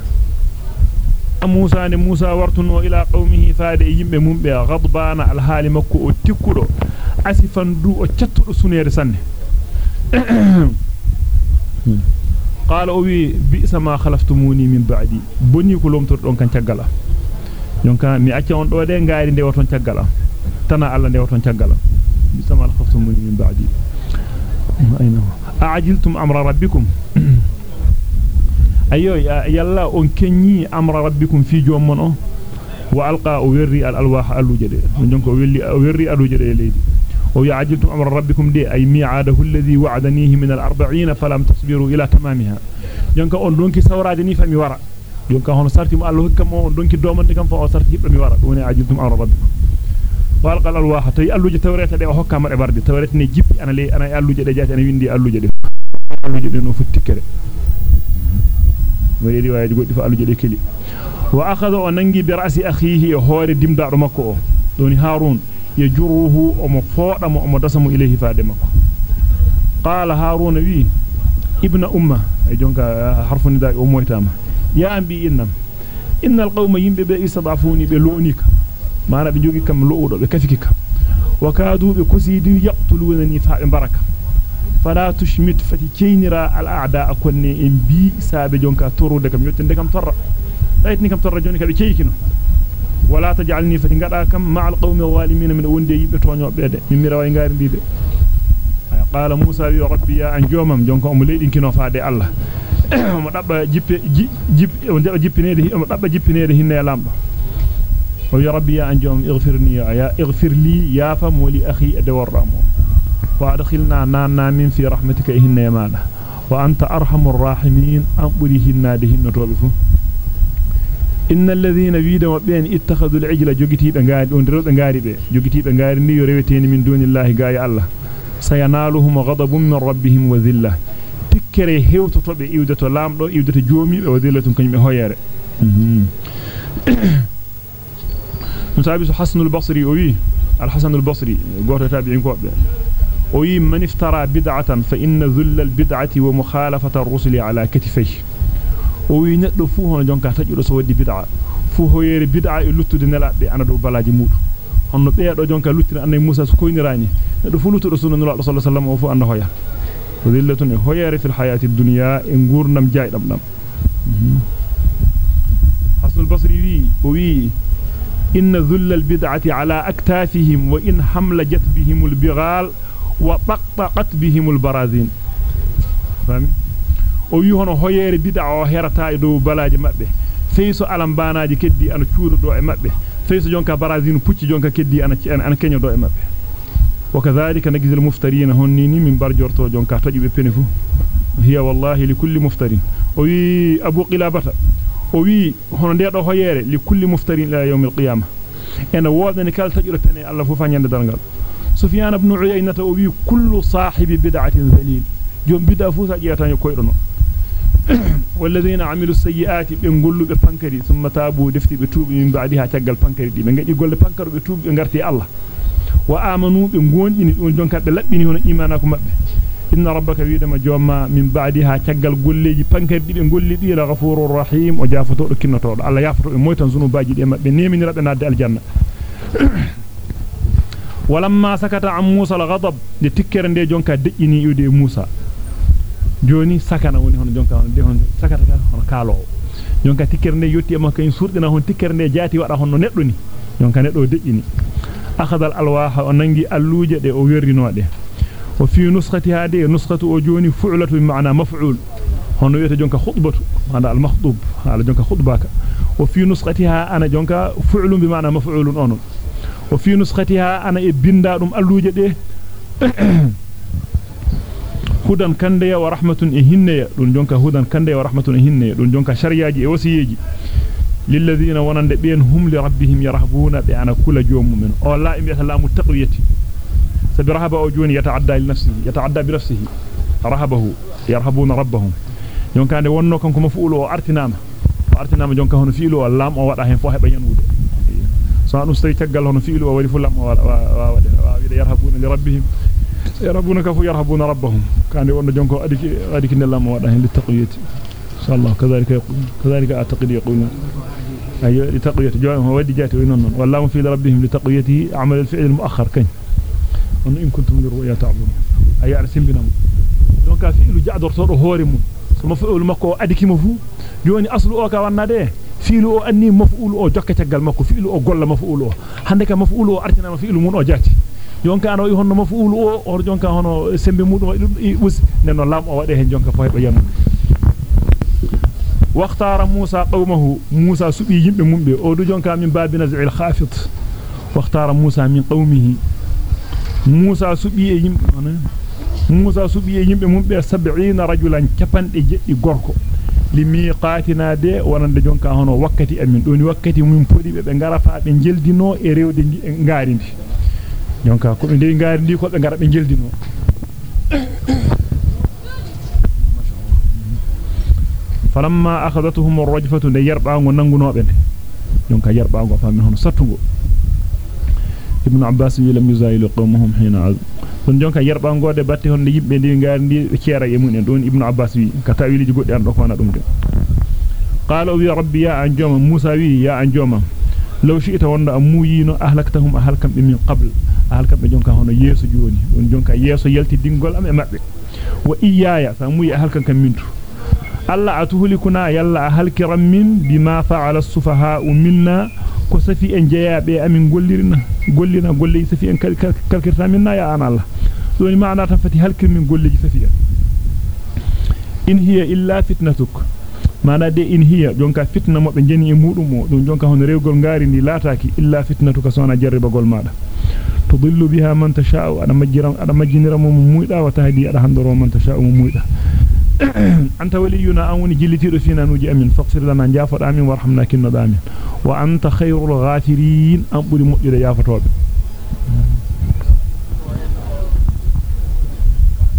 موسى wartuno ila qaumihi faade yimbe mumbe ghadbana al hali makko o tikkudo asifan du o cattudo sunere sanne qala o wi bi sama khalaftumuni min ba'di bonni ko lomtor don kan ciagala jonka mi acca on do de ngaari de waton ciagala tana alla de waton ciagala bi sama khalaftumuni min ba'di ayna a'ajiltum amra rabbikum ayo yalla on kenyi amra rabbikum fi jommon on wa alqa o werri al alwah aluje de jonko welli o werri aluje de leydi o ya'ajiltum amra rabbikum de ay mi'adahu alladhi wa'adanihi min al-arba'in falam tasbiru ila tamamiha jonka on donki sawraade ni fami wara jonka hono sarti mo Allah hokkam on donki domande kam fa o sarti hibba mi wara doni ajiltum amra rabbikum wa alqa al alwah tay aluje tawreta de o hokkama de barde tawreta ne jippi ana le ana aluje de jati ana windi aluje de aluje de no futtikere wari riwaaji goddi fa aluje de keli. Wa akhadha wa nangi bi ra'si akhihi e hoore dimdaado makko o. Doni harun yajuruhu o mo fooda mo o mo dasamo ilayhi faade makko. قال هارون وي ابن أمة أي جونكا حرف النداء أمويتاما يا أنبي إنم إن القوم يمبي بي استضعفوني بلونيك ما أنا بنجوكي كم لؤودو بكفكك وكادوا بكسيدي يقتلونني فاء بركة فلا تشمت فتي كينرا الأعداء كوني إن بي سابي جونكا تورو دكم يوتن دكم ترى رأيتني كم ترى جوني كبي كيكينو. ولا تجعلني فتي غدا كم مع القوم الظالمين من وندي يبه تونيو بيده من ميرا واي غاري ديده قال موسى يا ربي يا ان جومم جونكو أم ليدين كينو فادي الله. mo dabba jippe jippe o deba jippinede mo dabba jippinede hinne lamdo o ya rabbi ya anjum ighfirni ya ighfir li ya fam wali akhi adwarramo وأدخلنا نانا من في رحمتك إهن يمانا. وأنت أرحم الراحمين. أمريهن بهن طلف إن الذين بيدا وبين اتخذوا العجل جوكتيب أنغاري يريتين من دون الله غاية الله. سينالهم غضب من ربهم وذلة. tikere hewto tobe iwdato lamdo iwdato joomi be wadilatun kanyme hoyare hmm musabisu hasan al-basri oui al-hasan al-basri goto tabi'in ko be wi al-basri o wi bid'atan fa inna dhull al-bid'ati wa mukhalafata ar-rusuli ala katifayhi o wi neddo fu hono jonka tajudo so waddi bid'a fu hoyere bid'a e luttude nelabe ana do balaji mudu honno beedo jonka luttina annay Musa so koynirani neddo fu luttudo sunna nula sallallahu alaihi wasallam o fu anda hoya ودلة هيار في الحياة الدنيا إن قرنم جاي دم دم حسن البصري وي وي إن ذل البدعة على أكتافهم وإن حملجت بهم البغال وطقطقت بهم البرازين فهمي bid'a o herata e dow balaaje mabbe feyso alam banaaji keddi ana cuudo do e mabbe feyso jonka barazinu pucci jonka keddi ana ana kenyo do e mabbe وكذلك نجزي المفترين هنيني من برجورتو جونكا تجيب بينفو هي والله لكل مفترين. وي أبو قلابة. وي هون ديدو هويره لكل مفترين إلى يوم القيامة. أنا وودني كال تجيب بيني الله فو دالغال سفيان بن عيينة وبي كل صاحب بدعة ذليل. جون بدأ فوسا جيتان يكويرنو. والذين عملوا السيئات بنقول بفنكري ثم تابوا دفتي بتوب من بعدها تقل فنكري دي. من قدي قول فنكر بتوب انغرتي الله. وآمنوا بنقول بنقول جون كاتب لبني هنا إيمانكم مبه إن ربك بيد ما جوما من بعدها تقل قول لي فنكر دي بنقول لي دي لغفور الرحيم وجافتو لكنا طول الله يافتو موتن زنو باجي دي مبه نيمين ربنا دي الجنة. ولما سكت عن موسى الغضب لتكر دي جونكا دجيني يودي موسى جوني سكن وني هون جونكا دي هون سكتا هون كالو جونكا تكر دي يوتي ما كاين سوردنا هون تكر دي جاتي ودا هون نيدوني جونكا نيدو دجيني اخذ الالواح ونغي اللوجه دي أو ويرينو دي وفي نسختها دي نسخه أو جوني فعلت بمعنى مفعول هون يوتي جونكا خطبه هذا المخطوب على جونكا خطبك وفي نسختها أنا جونكا فعل بمعنى مفعول اونو وفي نسختها أنا إبندا دم اللوجة دي هدى كندية ورحمة إهنية دون جونك هدى كندية ورحمة إهنية دون جونك شرياجي وسيجي للذين ونند بين هم لربهم يرهبون بأن كل جوم من أو لا إم يتلام التقوية سبرهب أو جون يتعدى لنفسه يتعدى بنفسه رهبه يرهبون ربهم يون كان artinama jonka hono fiilu o lam o wada hen fo heba yanude o wada wa wida yarhabuna li rabbihim yarhabuna kafu yarhabuna rabbahum kande wonno jonko adiki adiki ne lam o wada hen li taqwiyati شاء الله كذلك يقول كذلك أعتقد يقولون أي لتقوية. جوانهم ودي جاتي وينون والله في ربهم لتقويته عمل الفعل المؤخر كن. وأن إن كنتم للرؤيا تعبون أي أرسم بنا دونك فعل جعدر صور هوري مون ثم فعل مكو أدكي مفو جواني أصل أوكا وأنا ده فعل أو أني مفعول أو جوكا تقل مكو فعل أو قول مفعول أو هندك مفعول أو أرتنا مفعول مون أو جاتي jonka ano honno mafuulu o or jonka hono sembe mudum us nenno lam o wade hen jonka fay be yanu واختار موسى قومه موسى سبي يمبه مumbe o du jonka min babi naz'il khafid واختار موسى من قومه موسى سبي يمبه موسى سبي يمبه mumbe 70 rajulan capande jeddi gorko. Limiqatina de wonande jonka hono wakkati amin doni wakkati mum podi be be ngarafa be jeldino e rewde ngaari ndi jonka ko be ndi ngaari ndi ko be ngara be jeldino falamma akhadathum ar-rajfatu de yarbaango nangunobe de donc yarbaango fami hono sattugo ibn abbas wi lam yuzailu qawmuhum hina don jonka yerba ngode batte honde yimbe ndi gardi be ciara e mun en don ibnu abbas wi ka tawiliji goddi an do ko na dum de qala wi rabbi ya an joma musa wi ya an joma law shi'ta wanda amuyino ahlaktahum ahalkam be min qabl ahalkam be jonka hono yeso joni don jonka yeso yalti dingol am e mabbe wa iyaya sa muyi ahalkam kam mintu alla atuhlikuna yalla ahalkiram min bima fa'ala as-sufaha minna ko safi en jeyabe amin gollirina gollina golli safi en kalkirta minna ya an Allah doni maana tan fati halkir min golleji safi en in hiya illa fitnatuk mana de in hiya jonka fitna mo be jeni e mudum mo dum jonka hono rewgol ngari ni lataki illa fitnatuka sona jarribagol mada tudillu biha man tasha'u ada majjiram ada majjinira mo muyda wa tahdi ada handoro man tasha'u mo muyda an woni jillitido fina nuji amin faqfir lana jafoda amin warhamna kinno amin wa anta khayrul ghafirin an buri mojjude yafotobe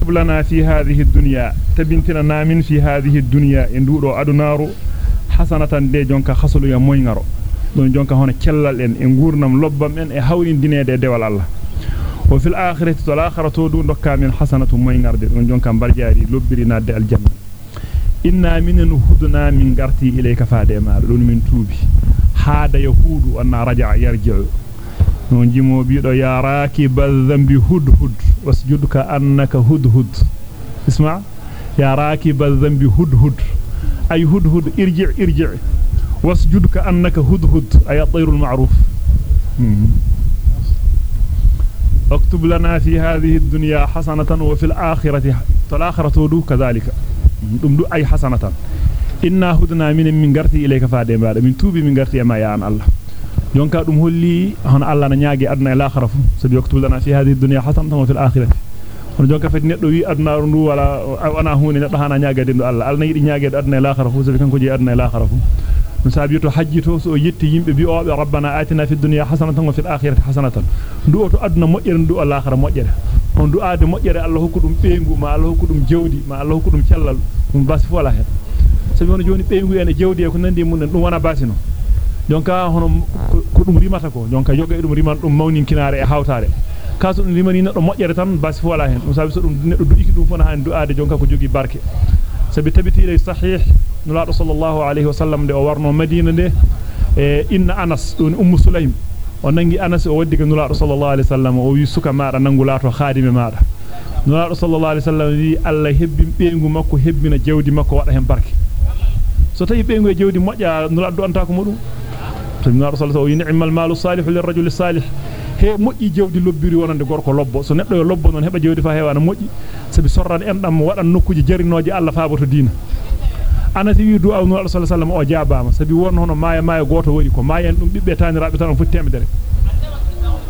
لنا في هذه الدنيا تبنتنا نامن في هذه الدنيا اندودو ادنارو حسنه دي جونكا خسلو يا موينغارو دون جونكا هون كيلال en e gurnam lobbam en e hawrindinede dewal Allah وفي الآخرة الآخرة تودون ركا من حسنة مينغرد ان جون كان برجاري لبري نادي الجنة. إنا من نهدنا من غرتي إليك فادي ما لون من توبي. هذا يهود أن رجع يرجع. نجمو بيضو يا راكب الذنب هد هد. واسجدك أنك هد هد. اسمع. يا راكب الذنب هد هد. أي هد هد ارجع ارجع. واسجدك أنك هد هد. أي طير المعروف. اكتب لنا في هذه الدنيا حسنة وفي الآخرة الآخرة دو كذلك. دم دو أي حسنة. إنا هدنا من من قرتي إليك فادي مبادة من توبي من قرتي أما يعان الله. يونك دم هلي هن الله نياجي أدنا إلى آخرة سبي اكتب لنا في هذه الدنيا حسنة وفي الآخرة. هن جونك فتنة دوي أدنا رنو ولا أنا هوني نتحانا نياجي دم الله. ألنا يدي نياجي أدنا إلى سبي كنكو جي أدنا إلى musabi to hajji to so yetti yimbe bi o be rabbana atina fid dunya hasanatan wa fil akhirati hasanatan ndu to adna mojjere ndu al-akhirah mojjere on du aade mojjere Allah hokku dum peengu ma Allah hokku dum jewdi ma Allah hokku dum cellal dum basi fu wala hen sabi on joni peengu ene jewdi e ko nandi mun dum wana basino jonka hono ko dum rimata ko jonka yoga dum riman dum mawnin kinaare e hawtaare kaso dum rimani neddo mojjere tan basi fu wala hen dum sabi so dum neddo du'iki dum fona han du'aade jonka ko jogi barke sabi tabiti ilay sahih nulaado sallallahu alayhi wa sallam de o warno madina de e inna anas don ummu sulaym o nangi anas o waddi ga nulaado sallallahu alayhi wa sallam o wi suka maada nangulato khadime maada nulaado sallallahu alayhi wa sallam wi alla hebbim beengu makko hebbina jawdi makko wada hen barke so tawi beengu e jawdi mojja nulaado anta ko modum to nulaado sallallahu alayhi wa sallam ni'mal malu salihu lirrajuli salih he moƴƴi jawdi lobbiri wonande gorko lobbo so neddo yo lobbo non heba jawdi fa hewana moƴƴi sabi sorran en dam wadan nokkuji jarinooje Allah faaboto diina anati wi du'a no Allah sallallahu alaihi wasallam o jaabama sabi won hono maaya maaya goto woni ko maayen dum bibbe taniraabe tan fu temedere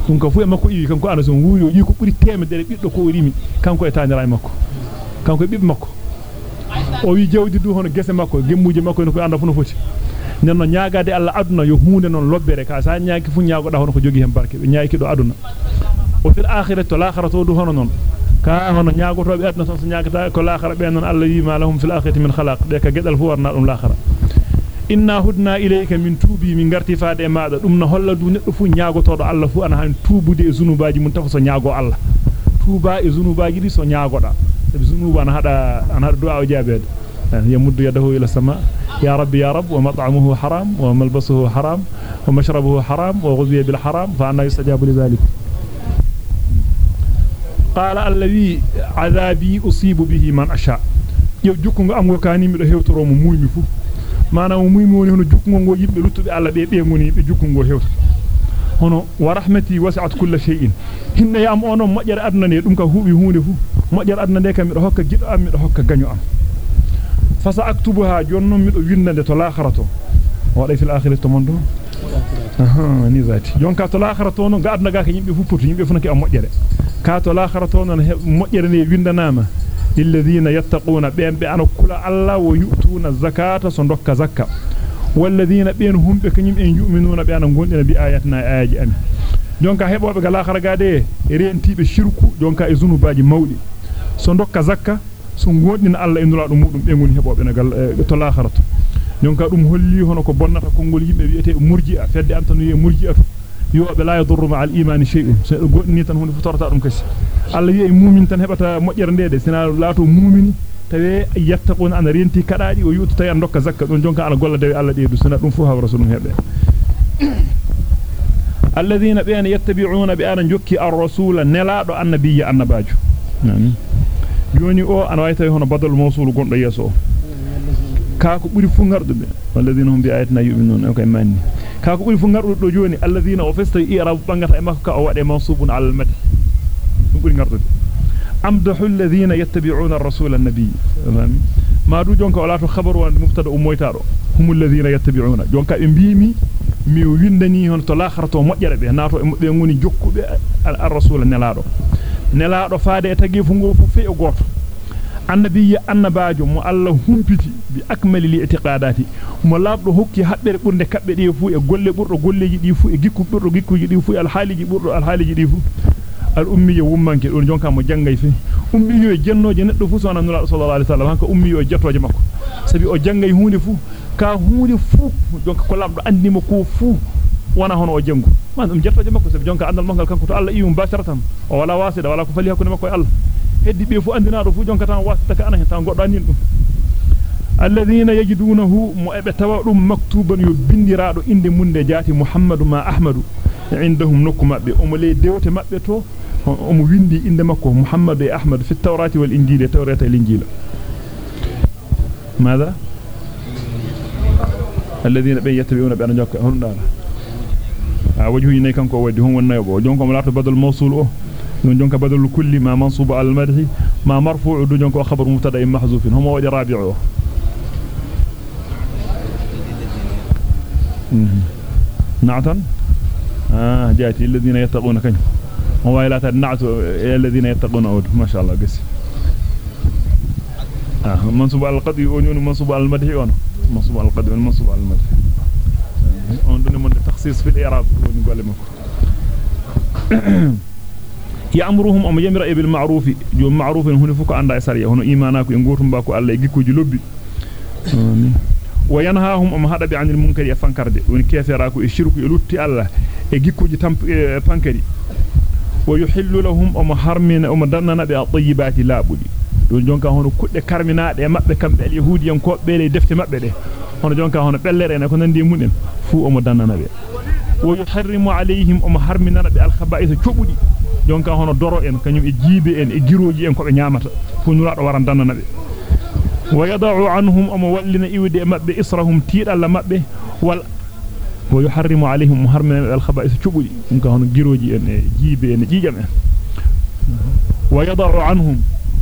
dum ko fu e makko iwi kanko anason wuyo yi ko buri temedere biddo ko rimi kanko e taniraabe makko kanko e bibbe makko o wi jawdi du hono gese makko gemmuje makko no ko anda fu no foti nenno nyaagaade Allah aduna yo huunde non lobbere ka sa nyaaki fu nyaagoda hono ko jogi hen barke be nyaaki do aduna o fil akhirati to l'akhiratu du hono non so nyaagata ko l'akhira be non Allah wi ma lahum fil akhirati min khalaq de ka gedal fu warna dum l'akhira inna hudna ilayka min tubi min garti faade maada dum no holla du neddo fu nyaagotodo Allah fu ana han tubude e zunubaji mun tafa so nyaago Allah tuba e zunubaji di so nyaagoda sabi zunuba ana hada ana hada du'a o jaabede يمد يده إلى السماء يا رب يا رب ومطعمه حرام وملبسه حرام ومشربه حرام وغذي بالحرام فأنا يستجاب لذلك قال الذي عذابي أصيب به من أشاء go kani mi do hewtoro mo muymi fu mana mo muymi woni hono jukkungo go yimbe luttube alla be be ngoni be jukkungo hewta hono wa rahmati wasi'at kull shay'in hinna yam onon mojjere aduna ne dum ka huubi hunde fu mojjere aduna de kam mi do hokka giddo am mi do hokka gaño am fasa aktubuha jonnon mi do windande to l'akhirato wada fil akhirati mondo aha ni zati jonka to l'akhirato no ga aduna ga ka yimbe fu putu yimbe fu naki am mojjere كاتو الآخرة تونا مؤيرني ويندنام للذين يتقون بأن بأن كل الله ويؤتون الزكاة صندوق زكا والذين بأنهم بكنيم إن يؤمنون بأن نقولنا بآياتنا آيات أمي دونك هبوا بك الآخرة قادي إيه؟ إرين تيب الشركو دونك إزونو باجي مولي. صندوق زكا صندوق الله إن الله أمودهم بأنهم هبوا بك الآخرة آه، دونك أمهولي هنا كبرنا كونغولي بيئتي مرجئة. فيدي أنتنو يمرجئة يوب لا يضر مع الإيمان شيء سنقول نيتان هون فترة أرم كش على يي مؤمن تنهب تا مجر نيدة سنا لا تو مؤمن تبي يتقون أن رينتي كراري ويوت تي أن رك زكاة أن جونك على قول الله دي سنا لون فوها ورسول هبه الذين بين يتبعون بأن جوكي الرسول نلا دو النبي النباجو يعني يوني أو أنا ويتا هنا بدل موصول قول يسوه kaako buri fu ngardube walladhina hum bi ayatina yu'minun o kay manni kaako buri fu ngardu do joni alladhina o festa i'rab bangata e makka ka o wade mansubun al madh dum buri ngardude amdahu alladhina yattabi'una ar-rasula an-nabiy ma du jonka wala to khabaru wa mubtada o moytaado humul ladhina yattabi'una jonka be biimi mi windani hon to lakharato mojjere be nato e be ngoni jokkube ar-rasul nelaado nelaado faade e tagi fu ngo fu e goto annabiyya annabaajo mo Allah humpiti bi akmali li i'tiqadati mo labdo hokki habbere burde kabbe di fu e golle burdo golleji di fu e gikku burdo gikkuji di fu al haliji burdo al haliji di fu al ummiye wummanke don jonka mo jangay fi ummiyo e jennoje neddo fu sona nula sallallahu alaihi wasallam hanka ummiyo e jettoje makko sabi o jangay hunde fu ka hunde fu jonka ko labdo andimo ko fu wana hono o jangu man dum jettoje makko sabi jonka andal mangal kanko to Allah iwum basharatan o wala wasida wala ko fali hakkunde makko e Allah heddi be fu andinaado fu jonka tan wasita ka ana hen tan goddo andin dum alladhina yajidunahu mu'abe tawadum maktuban yo bindiraado inde munde jaati muhammadu ma ahmadu indahum nokku mabbe o mo le dewte mabbe to o mo windi inde makko muhammad e ahmad fi tawrati wal injil tawrata wal injil ماذا الذين بين يتبعون بأن جوك هون دار وجهه يني كانكو ودي هون ونيبو جونكم لا بدل موصول أو دون جونك بدل كل ما منصوب على المدح ما مرفوع دون جونك خبر مبتدأ محذوف. هم ودي رابعه نعتا آه جاتي الذين يتقون. كن هو لا النعت الذين يتقون. أود. ما شاء الله قس آه منصوب على القدر ونون منصوب على المدح ون منصوب على القدر منصوب على المدح. doni mon takhsis fil i'rab woni golle makko ya'muruhum am yamira bil ma'ruf jo ma'ruf hunu fuko anda e sariya hono imana ko e gotum ba ko alla e gikkuji lobbi wa yanhaahum am hada bi anil munkari e fankarde woni kefera ko e shirku e lutti alla e gikkuji tamp pankari wa yuhillu lahum am harmina am dannana bi at-tayyibati labudi don jonka hono kudde karminaade e mabbe kambe yahudiyan ko be le defte mabbe de hono jonka hono bellere ne ko nandi munen fu mo dannana be wa yuharrimu alayhim um harminana be al khaba'ith chobudi jonka hono doro en kanyum e jibe en e giroji en ko be nyaamata fu nuraado waran dannana be wa yad'u anhum am wallina iwde mabbe israhum tiidalla mabbe wal wa yuharrimu alayhim harminana al khaba'ith chobudi jonka hono giroji en e jibe en e jijam en wa yad'u anhum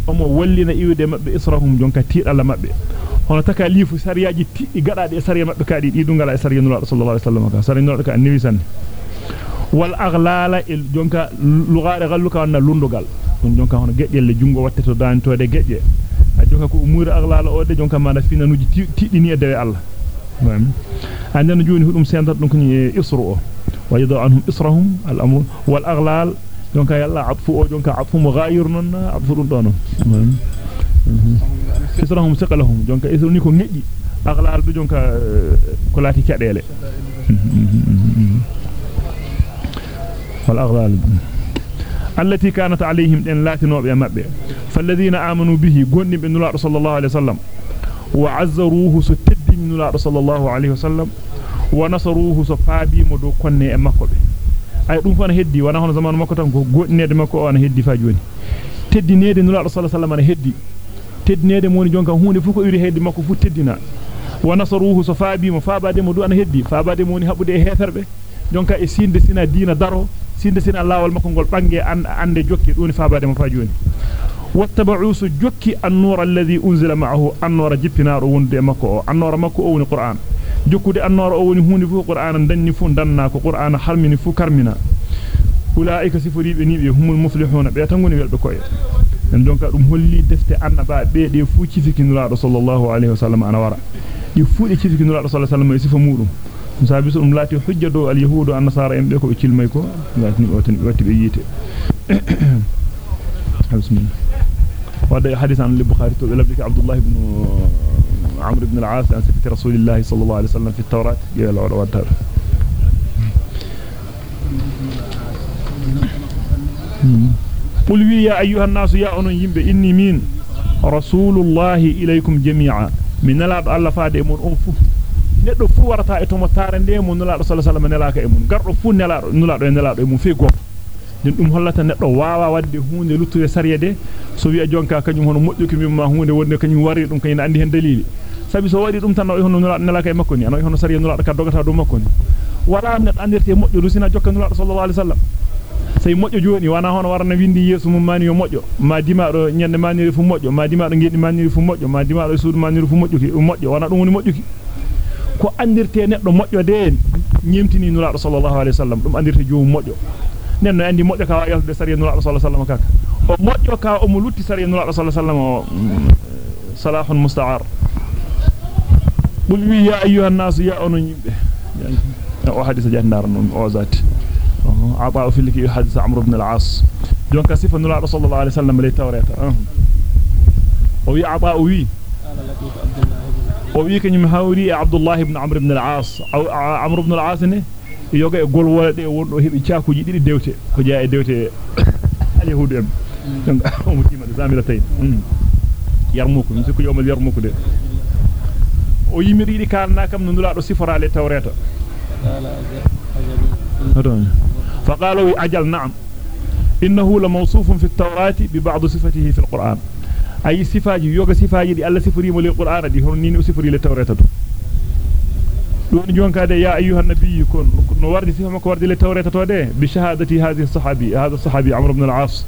am wallina iwde mabbe israhum jonka tiidalla mabbe hono takalifu sariyaaji tiddi gadaade e sariya mabbe kaadi di dungala e sariya nula sallallahu alaihi wasallam ka sariya nula ka annabi san wal aghlala il jonka lugaare galluka wana lundugal don jonka hono gejjelle jungo watte to daantode gejje a jonka ko umuri aghlala o de jonka mana finanuji tiddini e dewe Allah andana joni hudum sendat dum ko ni isru o wa yadu anhum israhum al amr wal aghlal jonka yalla atfu o jonka atfu mughayir non atfu dum dono israhum siqalahum aghlal التي كانت عليهم ان لاتنوبه مبه فالذين امنوا به غني بن الله صلى الله عليه وسلم وعزروه ستدين الله صلى الله عليه وسلم ونصروه صفابي مدو e makko be ay dum fa na heddi wana hono zamanu makko tan ko godnede makko on heddi fa joni teddinede nula sallallahu alaihi wasallam heddi teddinede moni jonka hunde fu ko iri heddi makko fu teddina wa nasaruhu so faabi mo faabade mo du an heddi faabade moni habude e heferbe jonka e sinde sina diina daro sinde sina lawal makko gol bange ande jokki doni faabade mo fa joni wattaba'u su jokki an-nur alladhi unzila ma'ahu an-nur jippinaaro wonde makko an-nur makko o woni qur'an jokkude an-nur o woni hunde fu qur'an danni fu danna ko qur'an harmini fu karmina ulaika sifuribe nibe humul muflihuna be tan woni welbe koye en donka dum holli defte annaba be de fu cifikinulaado sallallahu alaihi wasallam ana wara di fu de cifikinulaado sallallahu alaihi wasallam e sifa mudum sabi so dum lati hujja do al yahudu an nasara en be ko cilmay ko lati o tan watti be yite bismillah wada hadith an al-bukhari to labdi abdullah ibn amr ibn al-aas an sifati rasulillah sallallahu alaihi wasallam fi at-taurat ya qul wi ya ayyuhan nasu ya onon yimbe inni min rasulullahi ilaykum jami'a min nalaado alla faade e mon on fu neddo fu warata e to mo tare nde mo nulaado sallallahu alaihi wasallam nelaka e mun gardo fu nelaado nulaado e nelaado e mun fe goto den dum hollata neddo waawa wadde hunde luttude sariyade so wi'a jonka kanyum hono mojjuki mimma hunde wonde kanyum wari dum kanyina andi hen dalili sabi so wadi dum tan no hono nulaado nelaka e makko ni ano hono sariya nulaado ka dogata do makko ni wala net andirte mojjo rusina jokka nulaado sallallahu alaihi wasallam sey mojjo joni wana hono warna windi yesu mum mani yo mojjo ma dimaado nyande maniri fu mojjo ma dimaado ngedi maniri fu mojjo ma dimaado suudu maniri fu mojjo mojjo wana dum woni mojjuki ko andirte neddo mojjo de nyemtini nulaado sallallahu alaihi wasallam dum andirte joom mojjo nenno andi mojjo ka wa de sariya nulaado sallallahu alaihi wasallam kaka o mojjo ka o mo lutti sariya sallallahu alaihi wasallam salahun musta'ar qul wi ya ayyuhan nas ya onon yimbe o hadisa jandar non o zati عطاء في لك حديث عمرو بن العاص دونك صفه نلا رسول الله عليه وسلم لي توريت وي عطاء وي ويك نمهوري عبد الله بن عمرو بن العاص. أو عمرو بن العاص إنه يوقع يقول ولد إيه ورد وهي بيشاكو جديد الدوتة خجاء الدوتة اليهود يم ومتيمة زاملتين. يرموك نسيك يوم اللي يرموك ده ويمري لي كان ناكم ننلع رسفر على توريته لا لا فقالوا أجل نعم. إنه لموصوف في التوراة ببعض صفته في القرآن. أي صفاج يوغا صفاج دي الله سفري مولي القرآن دي هرنين سفري للتوراة دون جون كده يا أيها النبي كن نورد صفة مك ورد للتوراة ده بشهادة هذه الصحابي هذا الصحابي عمرو بن العاص.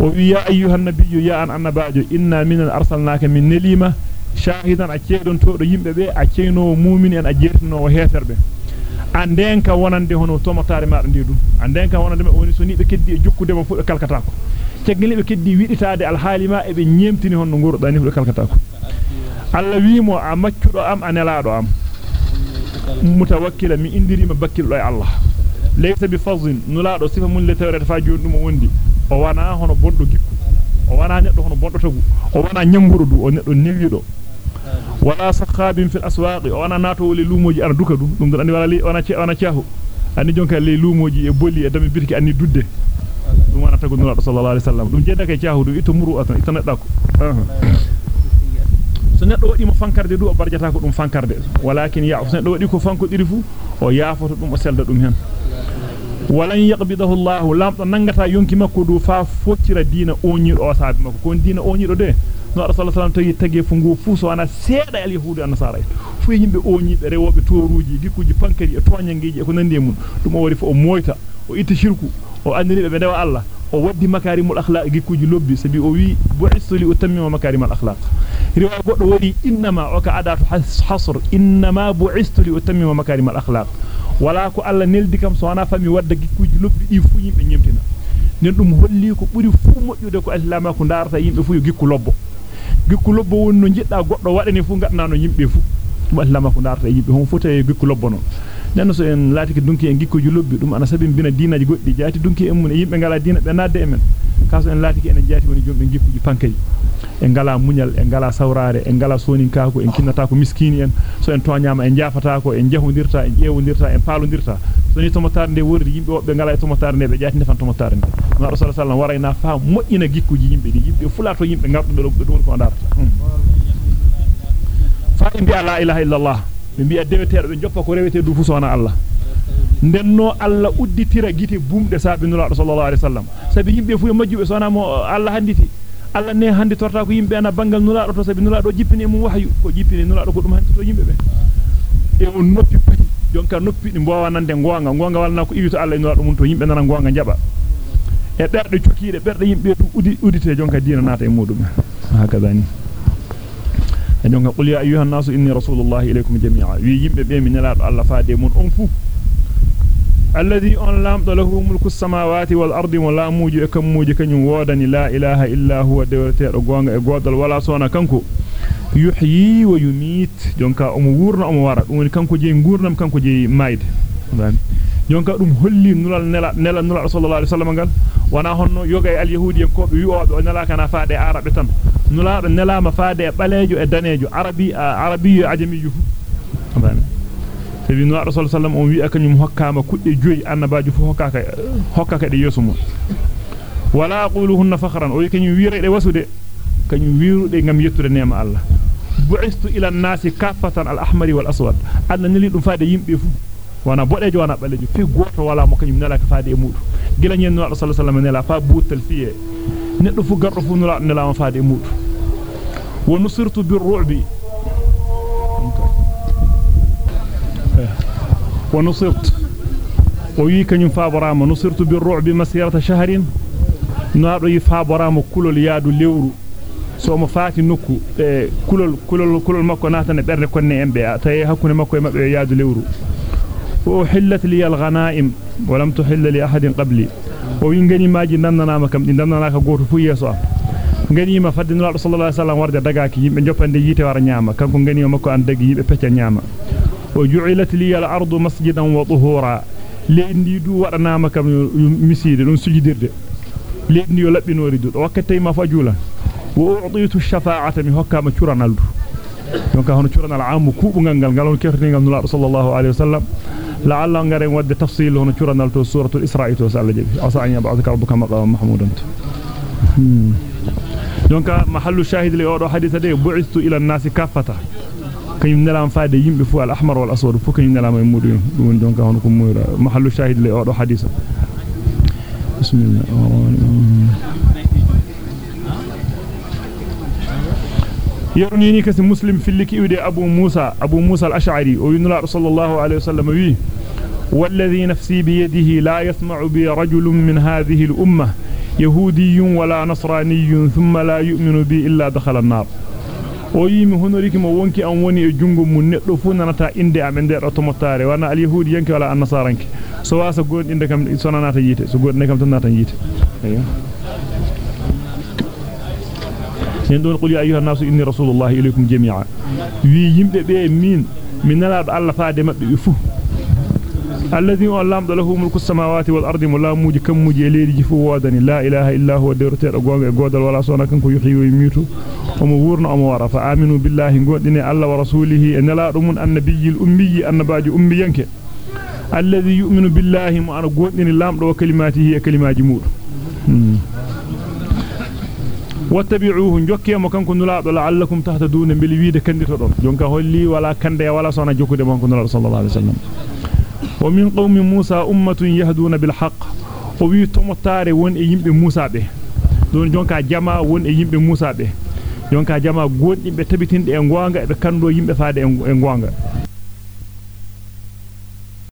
ويا أيها النبي يا أن أنا باجو إنا من أرسلناك من نليمة شاهدا أكيدون تودو يمبه be akeno mu'min en ajertino heferbe anden ka wonande hono tomotare maada ndi dum anden ka wonande woni so ni be keddi e jukkude mo fu be cegneli be keddi widitaade al halima e be nyemtini hono ngurdo ni fu be kalkata ko alla wiimo a maccudo am anelaado am mutawakkila mi indirima bakkildo e allah laysa bi fazin nulaado sifa mun le tawreta fa joni dum wondi o wana hono bondo gikku o wana neddo hono bondo tagu o wana nyanguru du o neddo newido wala sakhabin fil aswaq wana nato wali lumoji ana duka dum dum andi wala li wana ci wana ciahu andi jonka le lumoji e bolli e dami birki anni dudde dum wana tagu nura sallallahu alaihi wasallam dum jedda kay ciahu du ito muru atan ito nedda ko so neddo wadi mo fankarde du o barjata ko dum fankarde walakin ya so neddo wadi ko fanko diri fu o yaafoto dum o selda dum hen walan yaqbidahu Allah lamdo nangata yonki makko du fa foccira diina onyido o saabi makko kon diina onyido de no rasul sallallahu alaihi tagi fu ngu fu so ana seeda al yahudu an nasara fu yimbe onyibe rewobe toruji gikuji pankari e toñangiji e ko nande mun dum o wari fu o moyta o itta shirku wadi inma o ka adatu hasr inma bu'istu li utammima makarimul akhlaq wala ko Allah neldi kam so wana fami wadda gikuji lobbi di fu yimbe nyemtina nen dum holli ko buri fu mojjude ko islama ko darata yimbe fu yo gikku lobbo gikku lobbo wonno jidda goddo wadani fu gadna no yimbe fu dum islama ko darata yimbe hon fota e gikku lobbo non nenno so en laatiki dunki en gikkuji lobbi dum ana sabin bina diinaji goddi jaati dunki en mun e yimbe ngala diina be nadde emen kaso en laatiki en jaati woni jombe gikkuji pankari en ngala munyal en ngala sawraare en ngala soninka ko en kinnata ko miskini en so en toñama en jaafata ko en jehondirta en ƴewondirta en paalondirta so ni tomotare nde wordi yimbe wobbe ngala e tomotare nde be jaati defan tomotare nde no rasul sallallahu warayna fa moƴƴina gikkuji yimbe di yimbe fulato yimbe ngardo do dum ko darata fa en bi la ilaha illa allah be bi'a deweteedo be joppa ko rewete du fu sona Allah ndenno Allah udditira gite bumde saabe nulado sallallahu alaihi wasallam sabi yimbe fu majjube sona mo Allah handiti Allah ne handi torta ko yimbe ana bangal nulado to sabi nulado jippini mum wahyu ko jippini nulado ko dum handi to yimbe be e on noppi pati jonka noppi di mbowa nande gonga gonga walna ko iwito Allah nulado mun to yimbe nana gonga jaba e berde cukide berde yimbe du udi udite jonka diina nata e mudum hakadani yimbe be min nelaado Allah faade mun on fu alladhi on lamdo lahu mulku samawati wal ardi wa la muju e kamuji kanyum wodani la ilaha illa huwa dewrteedo gonga e godal wala sona kanko yuhyi wa yumit jonka o mo wurna o mo wara dum woni kanko jeey ngurnam kanko jeey mayde jonka dum holli nulal nela nela nulal sallallahu alaihi wasallam gal wana honno yoga e al yahudi en ko be wi'obe o nela kana faade arabe tan nulaado nelama faade e baleejo e daneejo arabi arabi ajamiyu fu sabi no rasul sallam on wi'a kanyum hokkama kudde joyi annabaajo fu hokkaka hokkaka de yeso wala aquluhunna fakhran o kanyum wiire de wasude kanyum wiirude ngam yettude neema Allah bu'istu ila an-nasi kaffatan al-ahmari wal-aswad anna nili dum faade yimbe fu wana bodejo wana balejo fi goto wala mo kanyum nala ka faade e mudu gila nyen no sallallahu alaihi wasallam nela fa buutal fiye neddo fu gardo fu nula nela ma faade e mudu wa nusirtu bir-ru'bi wa nusirtu o wi kanyum faaborama nusirtu bir-ru'bi masirata shahrin naado yi faaborama kulol yaadu lewru so mo faati nokku e kulol kulol kulol makko natane berde konne embe tay hakkunde makko e mabbe yaadu lewru وحلت لي الغنائم ولم تحل لأحد قبلي. وين غني ماجي ناننا ماكم دي ناننا كا غوتو فو ييسو غني ما فدي نلا صلى الله عليه وسلم ورد دغاك يي مجوباندي ييتي وار نياما كانكو غني ماكو ان دغ ييبي بيتا نياما وجعلت لي الأرض مسجدا وطهورا. لاندي دو ودانا ماكم مسيد دون سجيديرد لاندي يلبينوري دو وقتي ما فاجولا وأعطيت الشفاعة مي هوكا ما donc hono curanal amu kubungal ngal ngal on kertingal nulaado sallallahu alaihi wasallam la'alla ngare wadde tafsil hono curanal to suratul isra'i to salla jabi asa an rabbuka maqaman mahmudan donc mahallu shahid li odo hadith de bu'ithu ila an-nasi kaffata kanyum nelam faade yimbe fu al ahmar wal aswad fu kanyum nelam e mudum dum donc hono ko muyra mahallu shahid li odo hadith bismillah يرنيني كس مسلم في اللي كيودي أبو موسى أبو موسى الأشعري وينرى صلى الله عليه وسلم فيه والذي نفسي بيده لا يسمع بي رجل من هذه الأمة يهودي ولا نصراني ثم لا يؤمن بي إلا دخل النار ويمي هنا ريك ما وانكي أن واني جنغو من نقلفونا نتا اندي عم اندي رتو مطاري وأنا اليهود ينكي ولا النصارنك سواسا قول اندكم سونا ناتا جيت سواسا قول اندكم تناتا جيت sen don qul ya ayyuhan nasu inni rasulullahi ilaykum jami'a wi yimbe be min min nalaado alla faade mabbe fu الذي علم له ملك السماوات والارض ملاموج كموج ليدي فو ودني لا اله الا هو درته غونغ غودال ولا سونا كانكو يحيي ويميتو omo wurno omo wara fa aminu billahi godine alla wa rasulihi en la dum annabiyil ummi annabaji ummi yanke alladhi yu'minu billahi mu ana godini lamdo wa kalimatihi e kalimaji mudu واتبعوه جوكي مكان كن لا لعلكم تهتدون بالويد كنديتو دون جونكا هولي ولا كاندي ولا سونا جوكودي مكن كن صلى الله عليه وسلم ومن قوم موسى امه يهدون بالحق وي توماتاري وين اي ييمبي موسى بي دون جونكا جما وون اي ييمبي موسى بي جونكا جما غوندي بي تابيتين دي غوانغا بي كاندو